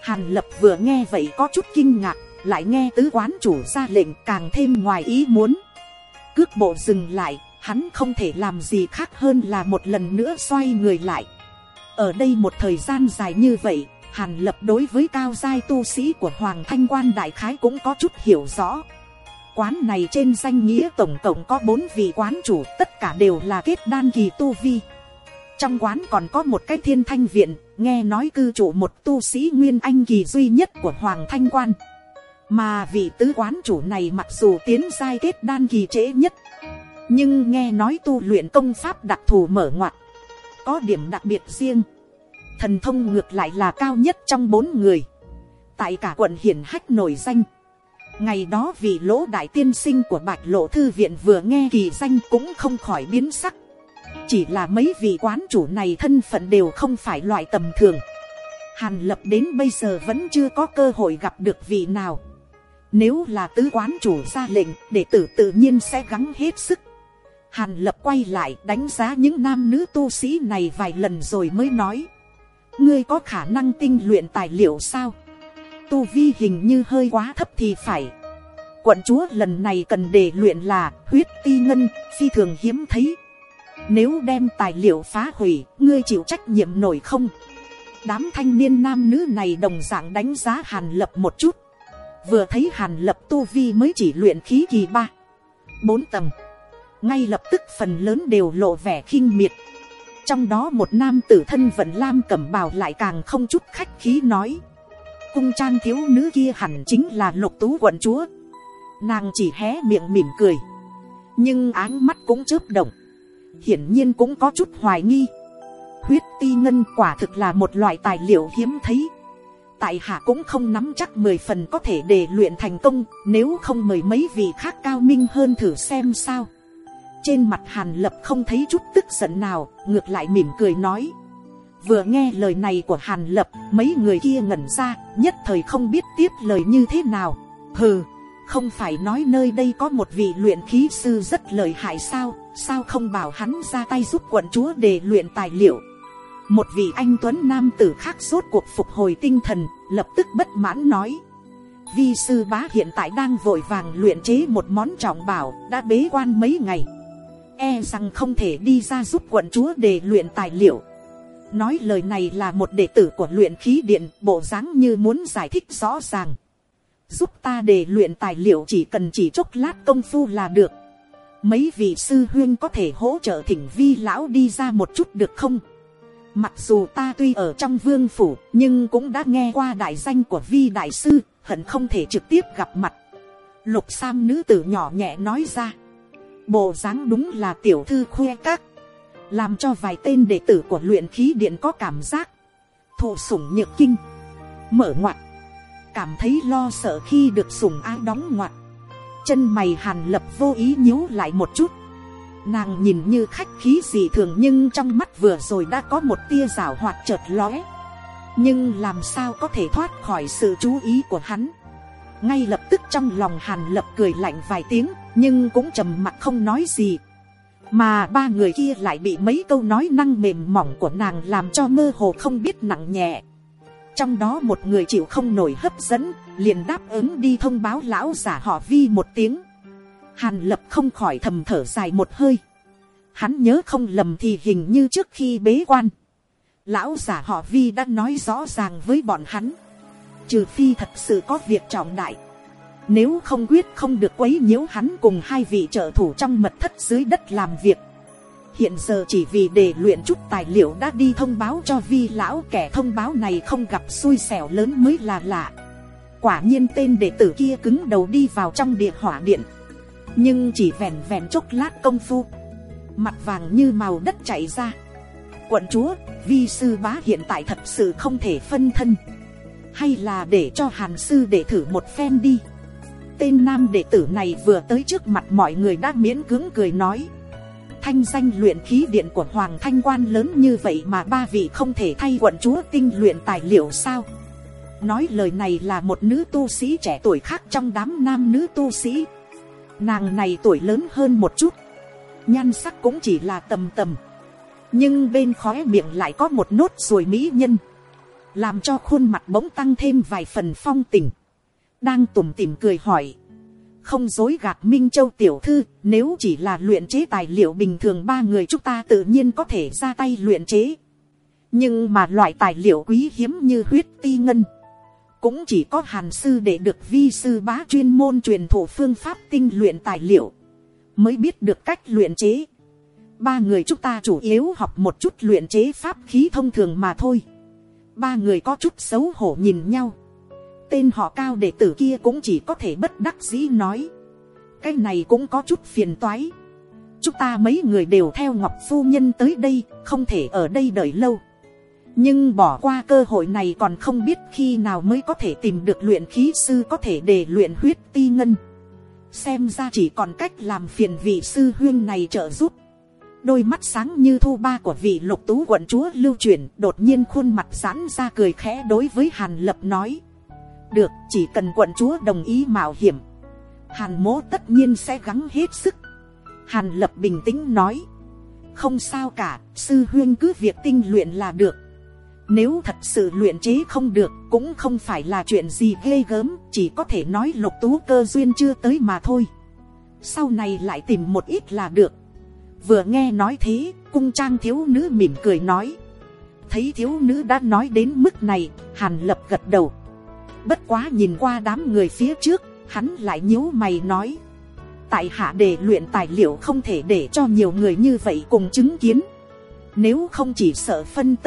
Hàn lập vừa nghe vậy có chút kinh ngạc, lại nghe tứ quán chủ ra lệnh càng thêm ngoài ý muốn. Cước bộ dừng lại, hắn không thể làm gì khác hơn là một lần nữa xoay người lại. Ở đây một thời gian dài như vậy, hàn lập đối với cao giai tu sĩ của hoàng thanh quan đại khái cũng có chút hiểu rõ quán này trên danh nghĩa tổng cộng có bốn vị quán chủ, tất cả đều là kết đan kỳ tu vi. Trong quán còn có một cái thiên thanh viện, nghe nói cư chủ một tu sĩ nguyên anh kỳ duy nhất của hoàng thanh quan. Mà vị tứ quán chủ này mặc dù tiến giai kết đan kỳ trễ nhất, nhưng nghe nói tu luyện công pháp đặc thù mở ngoặt, có điểm đặc biệt riêng. Thần thông ngược lại là cao nhất trong bốn người. Tại cả quận hiển hách nổi danh ngày đó vì lỗ đại tiên sinh của bạch lộ thư viện vừa nghe kỳ danh cũng không khỏi biến sắc. Chỉ là mấy vị quán chủ này thân phận đều không phải loại tầm thường. Hàn lập đến bây giờ vẫn chưa có cơ hội gặp được vị nào. Nếu là tứ quán chủ ra lệnh đệ tử tự nhiên sẽ gắng hết sức. Hàn lập quay lại đánh giá những nam nữ tu sĩ này vài lần rồi mới nói. Ngươi có khả năng tinh luyện tài liệu sao? Tu vi hình như hơi quá thấp thì phải. Quận chúa lần này cần để luyện là huyết ti ngân, phi thường hiếm thấy. Nếu đem tài liệu phá hủy, ngươi chịu trách nhiệm nổi không? Đám thanh niên nam nữ này đồng dạng đánh giá hàn lập một chút. Vừa thấy hàn lập tu vi mới chỉ luyện khí kỳ ba, bốn tầng. Ngay lập tức phần lớn đều lộ vẻ khinh miệt. Trong đó một nam tử thân vận lam cẩm bào lại càng không chút khách khí nói cung trang thiếu nữ kia hẳn chính là lục tú quận chúa. Nàng chỉ hé miệng mỉm cười. Nhưng áng mắt cũng chớp động. Hiển nhiên cũng có chút hoài nghi. Huyết ti ngân quả thực là một loại tài liệu hiếm thấy. Tại hạ cũng không nắm chắc mười phần có thể để luyện thành công, nếu không mời mấy vị khác cao minh hơn thử xem sao. Trên mặt hàn lập không thấy chút tức giận nào, ngược lại mỉm cười nói vừa nghe lời này của hàn lập, mấy người kia ngẩn ra, nhất thời không biết tiếp lời như thế nào. Hừ, không phải nói nơi đây có một vị luyện khí sư rất lợi hại sao? Sao không bảo hắn ra tay giúp quận chúa để luyện tài liệu? Một vị anh tuấn nam tử khác rốt cuộc phục hồi tinh thần, lập tức bất mãn nói. Vi sư bá hiện tại đang vội vàng luyện chế một món trọng bảo, đã bế quan mấy ngày. E rằng không thể đi ra giúp quận chúa để luyện tài liệu nói lời này là một đệ tử của luyện khí điện, bộ dáng như muốn giải thích rõ ràng. Giúp ta để luyện tài liệu chỉ cần chỉ chốc lát công phu là được. Mấy vị sư huyên có thể hỗ trợ thỉnh vi lão đi ra một chút được không? Mặc dù ta tuy ở trong vương phủ, nhưng cũng đã nghe qua đại danh của vi đại sư, hận không thể trực tiếp gặp mặt. Lục sam nữ tử nhỏ nhẹ nói ra. Bộ dáng đúng là tiểu thư khuê các làm cho vài tên đệ tử của luyện khí điện có cảm giác. Thụ sủng nhược kinh. Mở ngoặt. Cảm thấy lo sợ khi được sủng ái đóng ngoặt. Chân mày hàn lập vô ý nhíu lại một chút. Nàng nhìn như khách khí gì thường nhưng trong mắt vừa rồi đã có một tia rảo hoạt chợt lóe. Nhưng làm sao có thể thoát khỏi sự chú ý của hắn? Ngay lập tức trong lòng hàn lập cười lạnh vài tiếng, nhưng cũng trầm mặc không nói gì mà ba người kia lại bị mấy câu nói năng mềm mỏng của nàng làm cho mơ hồ không biết nặng nhẹ. Trong đó một người chịu không nổi hấp dẫn, liền đáp ứng đi thông báo lão giả họ vi một tiếng. Hàn lập không khỏi thầm thở dài một hơi. Hắn nhớ không lầm thì hình như trước khi bế quan, lão giả họ vi đã nói rõ ràng với bọn hắn. Trừ phi thật sự có việc trọng đại nếu không quyết không được quấy nhiễu hắn cùng hai vị trợ thủ trong mật thất dưới đất làm việc. Hiện giờ chỉ vì để luyện chút tài liệu đã đi thông báo cho vi lão, kẻ thông báo này không gặp xui xẻo lớn mới là lạ. Quả nhiên tên đệ tử kia cứng đầu đi vào trong địa hỏa điện. Nhưng chỉ vẹn vẹn chốc lát công phu, mặt vàng như màu đất chảy ra. Quận chúa, vi sư bá hiện tại thật sự không thể phân thân. Hay là để cho hàn sư để thử một phen đi tên nam đệ tử này vừa tới trước mặt mọi người đã miễn cưỡng cười nói. Thanh danh luyện khí điện của hoàng thanh quan lớn như vậy mà ba vị không thể thay quận chúa tinh luyện tài liệu sao? Nói lời này là một nữ tu sĩ trẻ tuổi khác trong đám nam nữ tu sĩ. Nàng này tuổi lớn hơn một chút. Nhan sắc cũng chỉ là tầm tầm. Nhưng bên khóe miệng lại có một nốt ruồi mỹ nhân. Làm cho khuôn mặt bỗng tăng thêm vài phần phong tình đang tủm tỉm cười hỏi. Không dối gạt minh châu tiểu thư, nếu chỉ là luyện chế tài liệu bình thường ba người chúng ta tự nhiên có thể ra tay luyện chế. Nhưng mà loại tài liệu quý hiếm như huyết ti ngân, cũng chỉ có hàn sư để được vi sư bá chuyên môn truyền thụ phương pháp tinh luyện tài liệu, mới biết được cách luyện chế. Ba người chúng ta chủ yếu học một chút luyện chế pháp khí thông thường mà thôi. Ba người có chút xấu hổ nhìn nhau tên họ cao đệ tử kia cũng chỉ có thể bất đắc dĩ nói. Cái này cũng có chút phiền toái. Chúng ta mấy người đều theo ngọc phu nhân tới đây, không thể ở đây đợi lâu. Nhưng bỏ qua cơ hội này còn không biết khi nào mới có thể tìm được luyện khí sư có thể để luyện huyết ti ngân. Xem ra chỉ còn cách làm phiền vị sư huyên này trợ giúp. Đôi mắt sáng như thu ba của vị lục tú quận chúa lưu truyền đột nhiên khuôn mặt giãn ra cười khẽ đối với hàn lập nói được, chỉ cần quận chúa đồng ý mạo hiểm. Hàn mố tất nhiên sẽ gắng hết sức. Hàn lập bình tĩnh nói. Không sao cả, sư huyên cứ việc tinh luyện là được. Nếu thật sự luyện chế không được, cũng không phải là chuyện gì ghê gớm, chỉ có thể nói lục tú cơ duyên chưa tới mà thôi. Sau này lại tìm một ít là được. Vừa nghe nói thế, cung trang thiếu nữ mỉm cười nói. Thấy thiếu nữ đã nói đến mức này, hàn lập gật đầu bất quá nhìn qua đám người phía trước, hắn lại nhíu mày nói. Tại hạ để luyện tài liệu không thể để cho nhiều người như vậy cùng chứng kiến. Nếu không chỉ sợ phân tâm